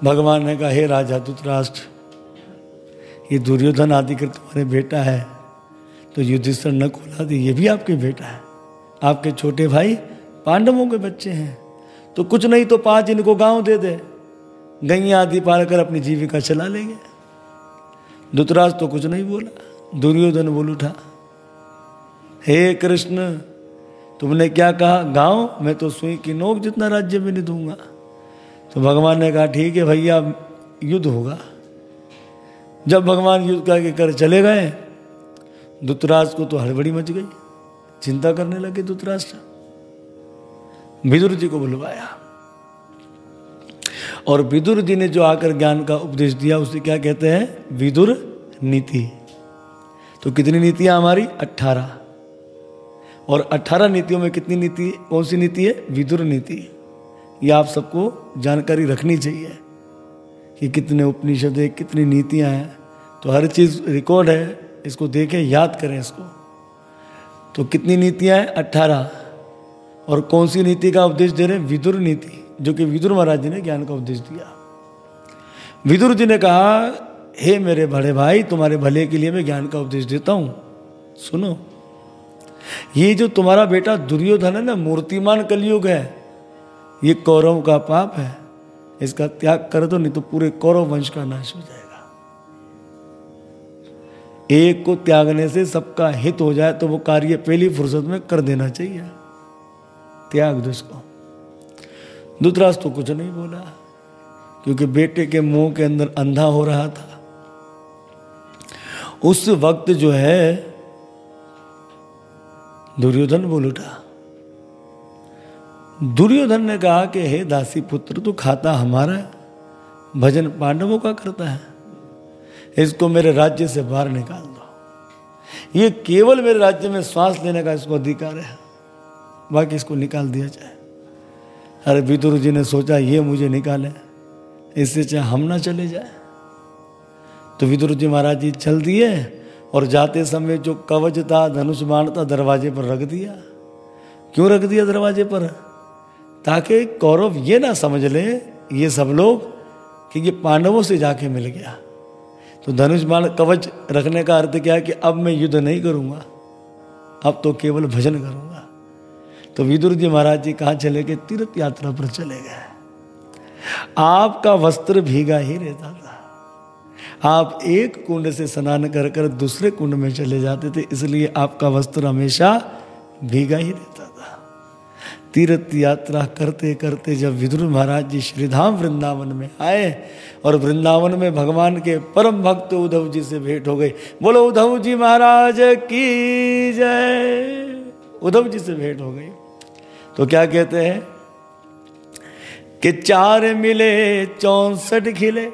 भगवान ने कहा, हे राजा, धुतराष्ट्र, ये दुर्योधन आदि कर तुम्हारे बेटा है तो युधिष्ठर न खोला दे। ये भी आपके बेटा है। आपके छोटे भाई पांडवों के बच्चे हैं। तो कुछ नहीं तो पाँच इनको गाँव दे दे। गैया आदि पाल कर अपनी जीविका चला लेंगे। धुतराज तो कुछ नहीं बोला, दुर्योधन बोल उठा, हे कृष्ण, तुमने क्या कहा? गाँव मैं तो सुई की नोक जितना राज्य में नहीं दूँगा तो भगवान ने कहा, ठीक है भैया, युद्ध होगा। जब भगवान युद्ध करके कर चले गए दुतराज को तो हड़बड़ी मच गई, चिंता करने लगे दुतराष्ट्र विदुर जी को बुलवाया। और विदुर जी ने जो आकर ज्ञान का उपदेश दिया, उसे क्या कहते हैं? विदुर नीति। तो कितनी नीतियाँ हमारी? अट्ठारह। और अट्ठारह नीतियों में कितनी नीति, कौन सी नीति है? विदुर नीति। ये आप सबको जानकारी रखनी चाहिए कि कितने उपनिषद है, कितनी नीतियाँ हैं। तो हर चीज़ रिकॉर्ड है, इसको देखें, याद करें इसको। तो कितनी नीतियाँ हैं? अट्ठारह। और कौन सी नीति का उपदेश दे रहे हैं? विदुर नीति। जो कि विदुर महाराज जी ने ज्ञान का उपदेश दिया। विदुर जी ने कहा, हे मेरे बड़े भाई, तुम्हारे भले के लिए मैं ज्ञान का उपदेश देता हूँ। सुनो, ये जो तुम्हारा बेटा दुर्योधन है ना, मूर्तिमान कलयुग है, ये कौरव का पाप है। इसका त्याग कर दो, नहीं तो पूरे कौरव वंश का नाश हो जाएगा। एक को त्यागने से सबका हित हो जाए तो वो कार्य पहली फुर्सत में कर देना चाहिए। त्याग दो इसको। धुतराज तो कुछ नहीं बोला, क्योंकि बेटे के मुँह के अंदर अंधा हो रहा था। उस वक्त जो है, दुर्योधन बोल उठा, दुर्योधन ने कहा कि, हे दासी पुत्र, तू खाता हमारा भजन पांडवों का करता है। इसको मेरे राज्य से बाहर निकाल दो। ये केवल मेरे राज्य में श्वास लेने का इसको अधिकार है। बाकी इसको निकाल दिया जाए। अरे विदुर जी ने सोचा, ये मुझे निकाले, इससे चाहे हम ना चले जाए। तो विदुर जी महाराज जी चल दिए और जाते समय जो कवच था, धनुष बाण था, दरवाजे पर रख दिया। क्यों रख दिया दरवाजे पर? ताकि कौरव ये ना समझ ले, ये सब लोग, कि ये पांडवों से जाके मिल गया। तो धनुष बाण, कवच रखने का अर्थ क्या है कि अब मैं युद्ध नहीं करूँगा, अब तो केवल भजन करूँगा। तो विदुर जी महाराज जी कहाँ चले गए? तीर्थ यात्रा पर चले गए। आपका वस्त्र भीगा ही रहता था। आप एक कुंड से स्नान कर कर दूसरे कुंड में चले जाते थे, इसलिए आपका वस्त्र हमेशा भीगा ही रहता था। तीर्थ यात्रा करते करते जब विदुर महाराज जी श्रीधाम वृंदावन में आए और वृंदावन में भगवान के परम भक्त उद्धव जी से भेंट हो गई, बोलो उद्धव जी महाराज की जय। उद्धव जी से भेंट हो गई। तो क्या कहते हैं कि चार मिले चौसठ खिले,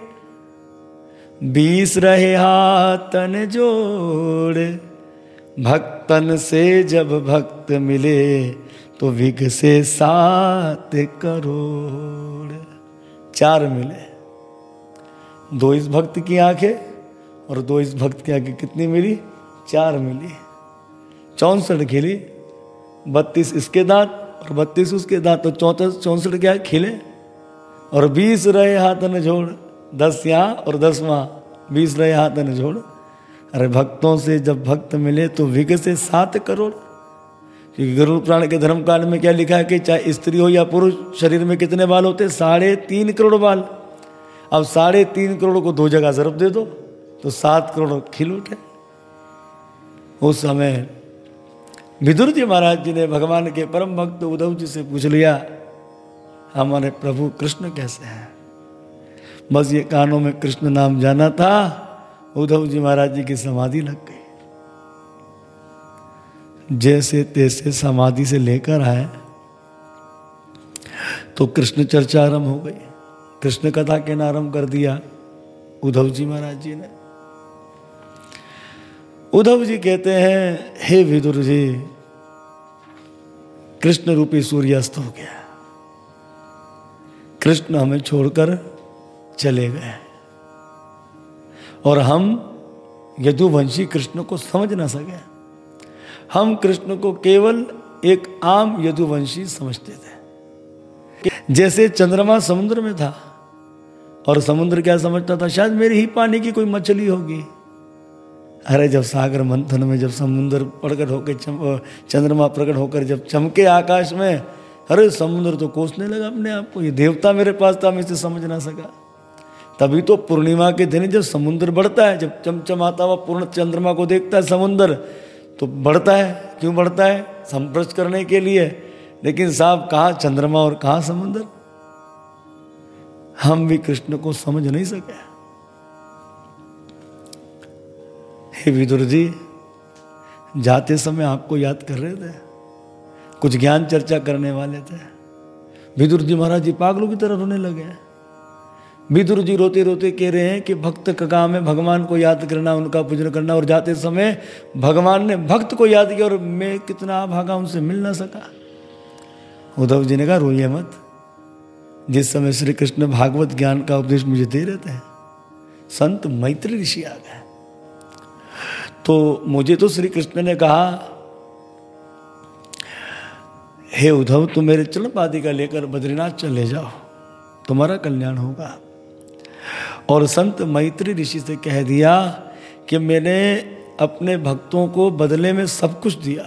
बीस रहे हाथन जोड़। भक्तन से जब भक्त मिले तो विघ से सात करोड़। चार मिले। दो इस भक्त की आँखें और दो इस भक्त की आँखें कितनी मिली? चार मिली। चौसठ खिली, बत्तीस इसके दांत और बत्तीस उसके दांत तो चौंतीस, चौसठ क्या खिले। और बीस रहे हाथ न जोड़। दस यहाँ और दस वहाँ। बीस रहे हाथ न जोड़। अरे भक्तों से जब भक्त मिले तो विग से सात करोड़। क्योंकि गरुड़ पुराण के धर्म काल में क्या लिखा है कि चाहे स्त्री हो या पुरुष, शरीर में कितने बाल होते? साढ़े तीन करोड़ बाल। अब साढ़े तीन करोड़ को दो जगह जरब दे दो तो सात करोड़ खिल उठे। उस समय विदुर जी महाराज जी ने भगवान के परम भक्त उद्धव जी से पूछ लिया, हमारे प्रभु कृष्ण कैसे हैं? बस ये कानों में कृष्ण नाम जाना था, उद्धव जी महाराज जी की समाधि लग गई। जैसे तैसे समाधि से लेकर आए तो कृष्ण चर्चा आरंभ हो गई। कृष्ण कथा के आरंभ कर दिया उद्धव जी महाराज जी ने। उद्धव जी कहते हैं, हे विदुर जी कृष्ण रूपी सूर्यास्त हो गया। कृष्ण हमें छोड़कर चले गए। और हम यदुवंशी कृष्ण को समझ ना सके। हम कृष्ण को केवल एक आम यदुवंशी समझते थे। जैसे चंद्रमा समुद्र में था, और समुद्र क्या समझता था? शायद मेरी ही पानी की कोई मछली होगी। अरे जब सागर मंथन में, जब समुद्र प्रकट होकर चंद्रमा प्रकट होकर जब चमके आकाश में, अरे समुद्र तो कोसने लगा अपने आप को। ये देवता मेरे पास था, मैं इसे समझ ना सका। तभी तो पूर्णिमा के दिन जब समुद्र बढ़ता है, जब चमचमाता हुआ पूर्ण चंद्रमा को देखता है समुद्र तो बढ़ता है। क्यों बढ़ता है? संप्रच करने के लिए। लेकिन साहब, कहा चंद्रमा और कहा समुद्र? हम भी कृष्ण को समझ नहीं सके। हे विदुर जी, जाते समय आपको याद कर रहे थे? कुछ ज्ञान चर्चा करने वाले थे। विदुर जी महाराज जी पागलों की तरह रोने लगे हैं। विदुर जी रोते रोते कह रहे हैं कि भक्त का काम है भगवान को याद करना, उनका पूजन करना, और जाते समय भगवान ने भक्त को याद किया और मैं कितना भागा उनसे मिल ना सका। उद्धव जी ने कहा, रोइए मत। जिस समय श्री कृष्ण भागवत ज्ञान का उपदेश मुझे दे रहे थे, संत मैत्री ऋषि आ गए। तो मुझे तो श्री कृष्ण ने कहा, हे उद्धव, तुम मेरे चरण पादिका लेकर बद्रीनाथ चले जाओ। तुम्हारा कल्याण होगा। और संत मैत्री ऋषि से कह दिया कि मैंने अपने भक्तों को बदले में सब कुछ दिया,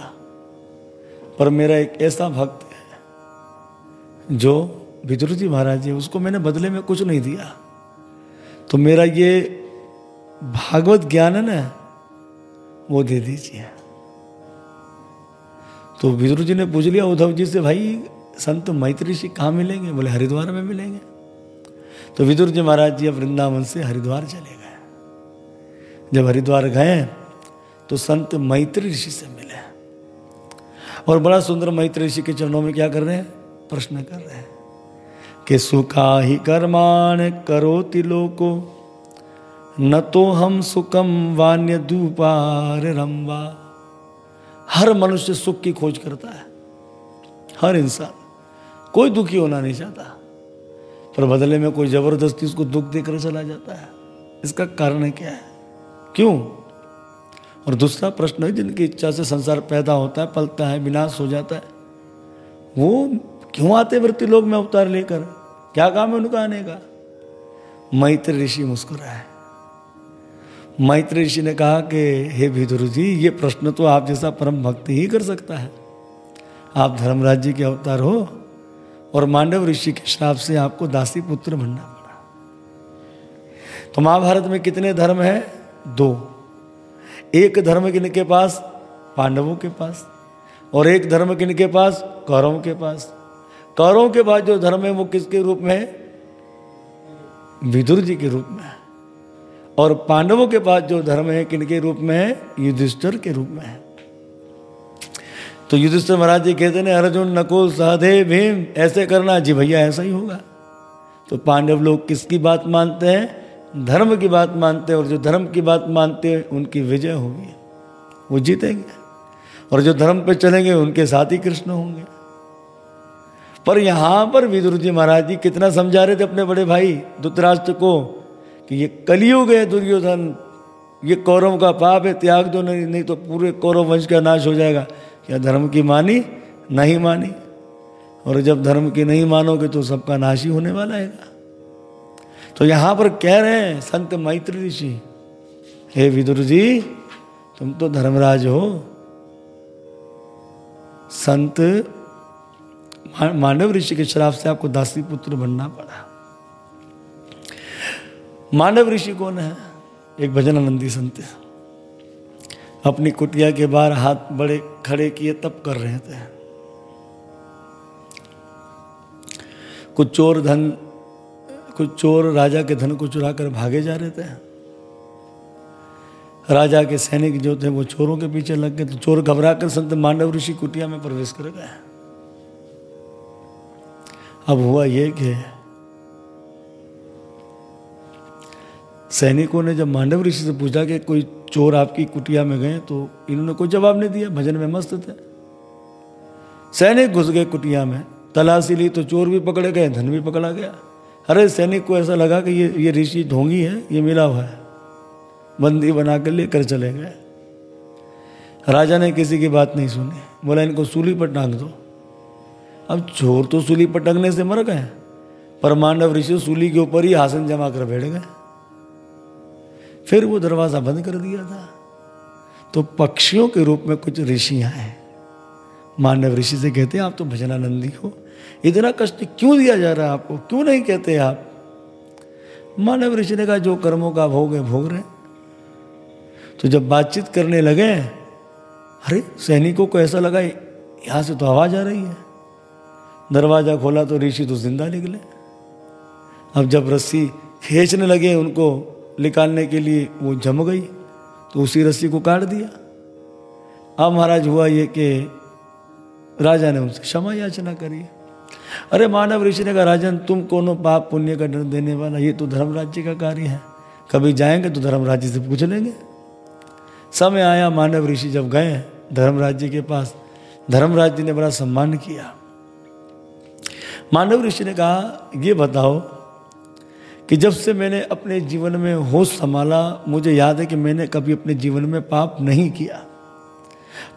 पर मेरा एक ऐसा भक्त है जो विदुर जी महाराज जी, उसको मैंने बदले में कुछ नहीं दिया। तो मेरा ये भागवत ज्ञान है ना वो दे दीजिए। तो विदुर जी ने पूछ लिया, उद्धव जी से, भाई, संत मैत्री ऋषि कहाँ मिलेंगे? बोले, हरिद्वार में मिलेंगे। तो विदुर जी महाराज जी अब वृंदावन से हरिद्वार चले गए। जब हरिद्वार गए तो संत मैत्री ऋषि से मिले। और बड़ा सुंदर मैत्री ऋषि के चरणों में क्या कर रहे हैं? प्रश्न कर रहे हैं कि सुखा ही कर्माण करो तिलोको न तो हम सुखम वान्य दुपार रंबा। हर मनुष्य सुख की खोज करता है। हर इंसान कोई दुखी होना नहीं चाहता। पर बदले में कोई ज़बरदस्ती उसको दुख देकर चला जाता है। इसका कारण क्या है? क्यों? और दूसरा प्रश्न है, जिनकी इच्छा से संसार पैदा होता है, पलता है, विनाश हो जाता है, वो क्यों आते वृत्ति लोग में अवतार लेकर? क्या काम है उनका आने का? मैत्र ऋषि मुस्कुराए। मैत्र ऋषि ने कहा कि, हे विदुर जी ये प्रश्न तो आप जैसा परम भक्त ही कर सकता है। आप धर्मराज जी के अवतार हो और मांडव ऋषि के श्राप से आपको दासी पुत्र बनना पड़ा। तो महाभारत में कितने धर्म है? दो। एक धर्म किनके पास? पांडवों के पास। और एक धर्म किनके पास? कौरवों के पास। कौरवों के पास जो धर्म है, वो किसके रूप में है? विदुर जी के रूप में है। और पांडवों के पास जो धर्म है, किनके रूप में है? युधिष्ठर के रूप में है। तो युधिष्ठिर महाराज जी कहते हैं अर्जुन, नकुल सहदेव भीम, ऐसे करना। जी भैया, ऐसा ही होगा। तो पांडव लोग किसकी बात मानते हैं? धर्म की बात मानते हैं, और जो धर्म की बात मानते हैं, उनकी विजय होगी। वो जीतेंगे। और जो धर्म पे चलेंगे, उनके साथ ही कृष्ण होंगे। पर यहाँ पर विदुर जी महाराज जी कितना समझा रहे थे अपने बड़े भाई, धुतराष्ट्र को। कि ये कलयुग है दुर्योधन, ये कौरव का पाप है, त्याग दो, नहीं नहीं तो पूरे कौरव वंश का नाश हो जाएगा। क्या धर्म की मानी, नहीं मानी? और जब धर्म की नहीं मानोगे तो सबका नाश ही होने वाला है। तो यहाँ पर कह रहे हैं संत मैत्री ऋषि, हे विदुर जी, तुम तो धर्मराज हो। संत मानव ऋषि के श्राप से आपको दासी पुत्र बनना पड़ा। मानव ऋषि कौन है? एक भजनानंदी संत अपनी कुटिया के बाहर हाथ बड़े खड़े किए तब कर रहे थे। कुछ चोर धन, कुछ चोर राजा के धन को चुरा कर भागे जा रहे थे। राजा के सैनिक जो थे वो चोरों के पीछे लग गए तो चोर घबरा कर संत मांडव ऋषि कुटिया में प्रवेश कर गए। अब हुआ ये कि सैनिकों ने जब मांडव ऋषि से पूछा कि कोई चोर आपकी कुटिया में गए तो इन्होंने कोई जवाब नहीं दिया, भजन में मस्त थे। सैनिक घुस गए कुटिया में, तलाशी ली तो चोर भी पकड़े गए, धन भी पकड़ा गया। अरे सैनिक को ऐसा लगा कि ये ये ऋषि ढोंगी है, ये मिला हुआ है। बंदी बना कर लेकर चले गए। राजा ने किसी की बात नहीं सुनी, बोला, इनको सूली पर टांग दो। अब चोर तो सूली पर टंगने से मर गए, पर मांडव ऋषि सूली के ऊपर ही आसन जमा कर बैठ गए। फिर वो दरवाज़ा बंद कर दिया था। तो पक्षियों के रूप में कुछ ऋषियाँ हैं। मानव ऋषि से कहते हैं, आप तो भजनानंदी हो। इतना कष्ट क्यों दिया जा रहा है आपको? क्यों नहीं कहते आप? मानव ऋषि ने कहा, जो कर्मों का भोग है, भोग रहे तो जब बातचीत करने लगे, अरे, सैनिकों को ऐसा लगा, यहाँ से तो आवाज़ आ रही है। दरवाज़ा खोला तो ऋषि तो ज़िंदा निकले। अब जब रस्सी खींचने लगे उनको निकालने के लिए वो जम गई तो उसी रस्सी को काट दिया। अब महाराज हुआ ये कि राजा ने उनसे क्षमा याचना करी। अरे मानव ऋषि ने कहा, राजन, तुम कोनो पाप पुण्य का दंड देने वाला, ये तो धर्म राज्य का कार्य है। कभी जाएँगे तो धर्म राज्य से पूछ लेंगे। समय आया, मानव ऋषि जब गए, धर्म राज्य के पास, धर्म राज्य ने बड़ा सम्मान किया। मानव ऋषि ने कहा, ये बताओ कि जब से मैंने अपने जीवन में होश संभाला, मुझे याद है कि मैंने कभी अपने जीवन में पाप नहीं किया।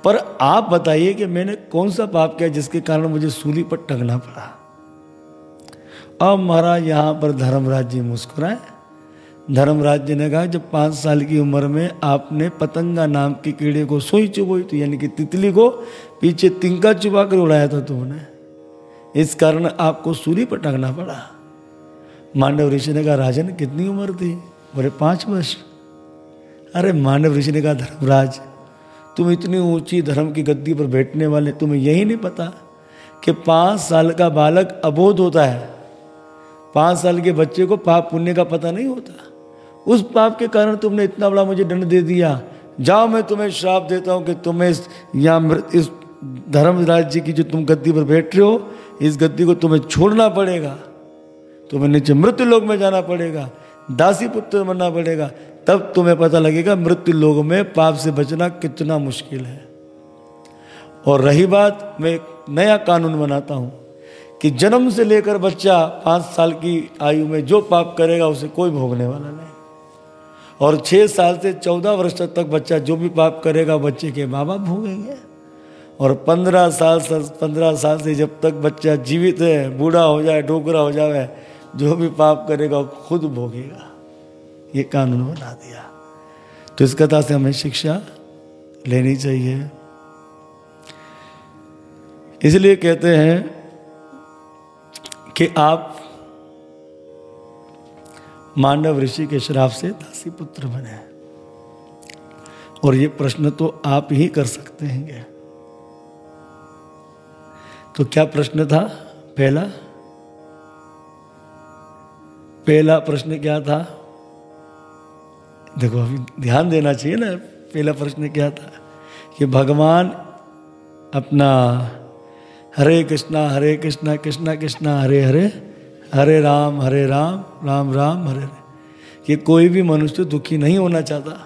पर आप बताइए कि मैंने कौन सा पाप किया जिसके कारण मुझे सूली पर टंगना पड़ा? अब महाराज, यहाँ पर धर्मराज जी मुस्कुराए। धर्मराज जी ने कहा, जब पाँच साल की उम्र में आपने पतंगा नाम के कीड़े को सोई चुबोई थी यानी कि तितली को पीछे तिंका चुबा कर उड़ाया था तुमने इस कारण आपको सूली पर टंगना पड़ा। मांडव ऋषि ने कहा, राजन, कितनी उम्र थी? बोले, पाँच वर्ष. अरे मांडव ऋषि ने कहा, धर्मराज, तुम इतनी ऊँची धर्म की गद्दी पर बैठने वाले, तुम्हें यही नहीं पता कि पाँच साल का बालक अबोध होता है? पाँच साल के बच्चे को पाप पुण्य का पता नहीं होता। उस पाप के कारण तुमने इतना बड़ा मुझे दंड दे दिया। जाओ, मैं तुम्हें श्राप देता हूँ कि तुम्हें इस, यहाँ इस धर्म राज्य की जो तुम गद्दी पर बैठ रहे हो, इस गद्दी को तुम्हें छोड़ना पड़ेगा। तुम्हें नीचे मृत्यु लोक में जाना पड़ेगा, दासी पुत्र बनना पड़ेगा, तब तुम्हें पता लगेगा मृत्यु लोग में पाप से बचना कितना मुश्किल है। और रही बात, मैं एक नया कानून बनाता हूँ कि जन्म से लेकर बच्चा पाँच साल की आयु में जो पाप करेगा, उसे कोई भोगने वाला नहीं। और छह साल से चौदह वर्ष तक बच्चा जो भी पाप करेगा बच्चे के माँ बाप भोगेंगे। और पंद्रह साल से, पंद्रह साल से जब तक बच्चा जीवित है, बूढ़ा हो जाए डोकरा हो जाए जो भी पाप करेगा खुद भोगेगा। ये कानून बना दिया। तो इस कथा से हमें शिक्षा लेनी चाहिए। इसलिए कहते हैं कि आप मांडव ऋषि के श्राप से दासी पुत्र बने। और ये प्रश्न तो आप ही कर सकते हैं। तो क्या प्रश्न था? पहला पहला प्रश्न क्या था? देखो, अभी ध्यान देना चाहिए ना, पहला प्रश्न क्या था? कि भगवान अपना हरे कृष्णा हरे कृष्णा कृष्णा कृष्णा, हरे हरे हरे राम हरे राम राम राम, हरे हरे। कि कोई भी मनुष्य दुखी नहीं होना चाहता।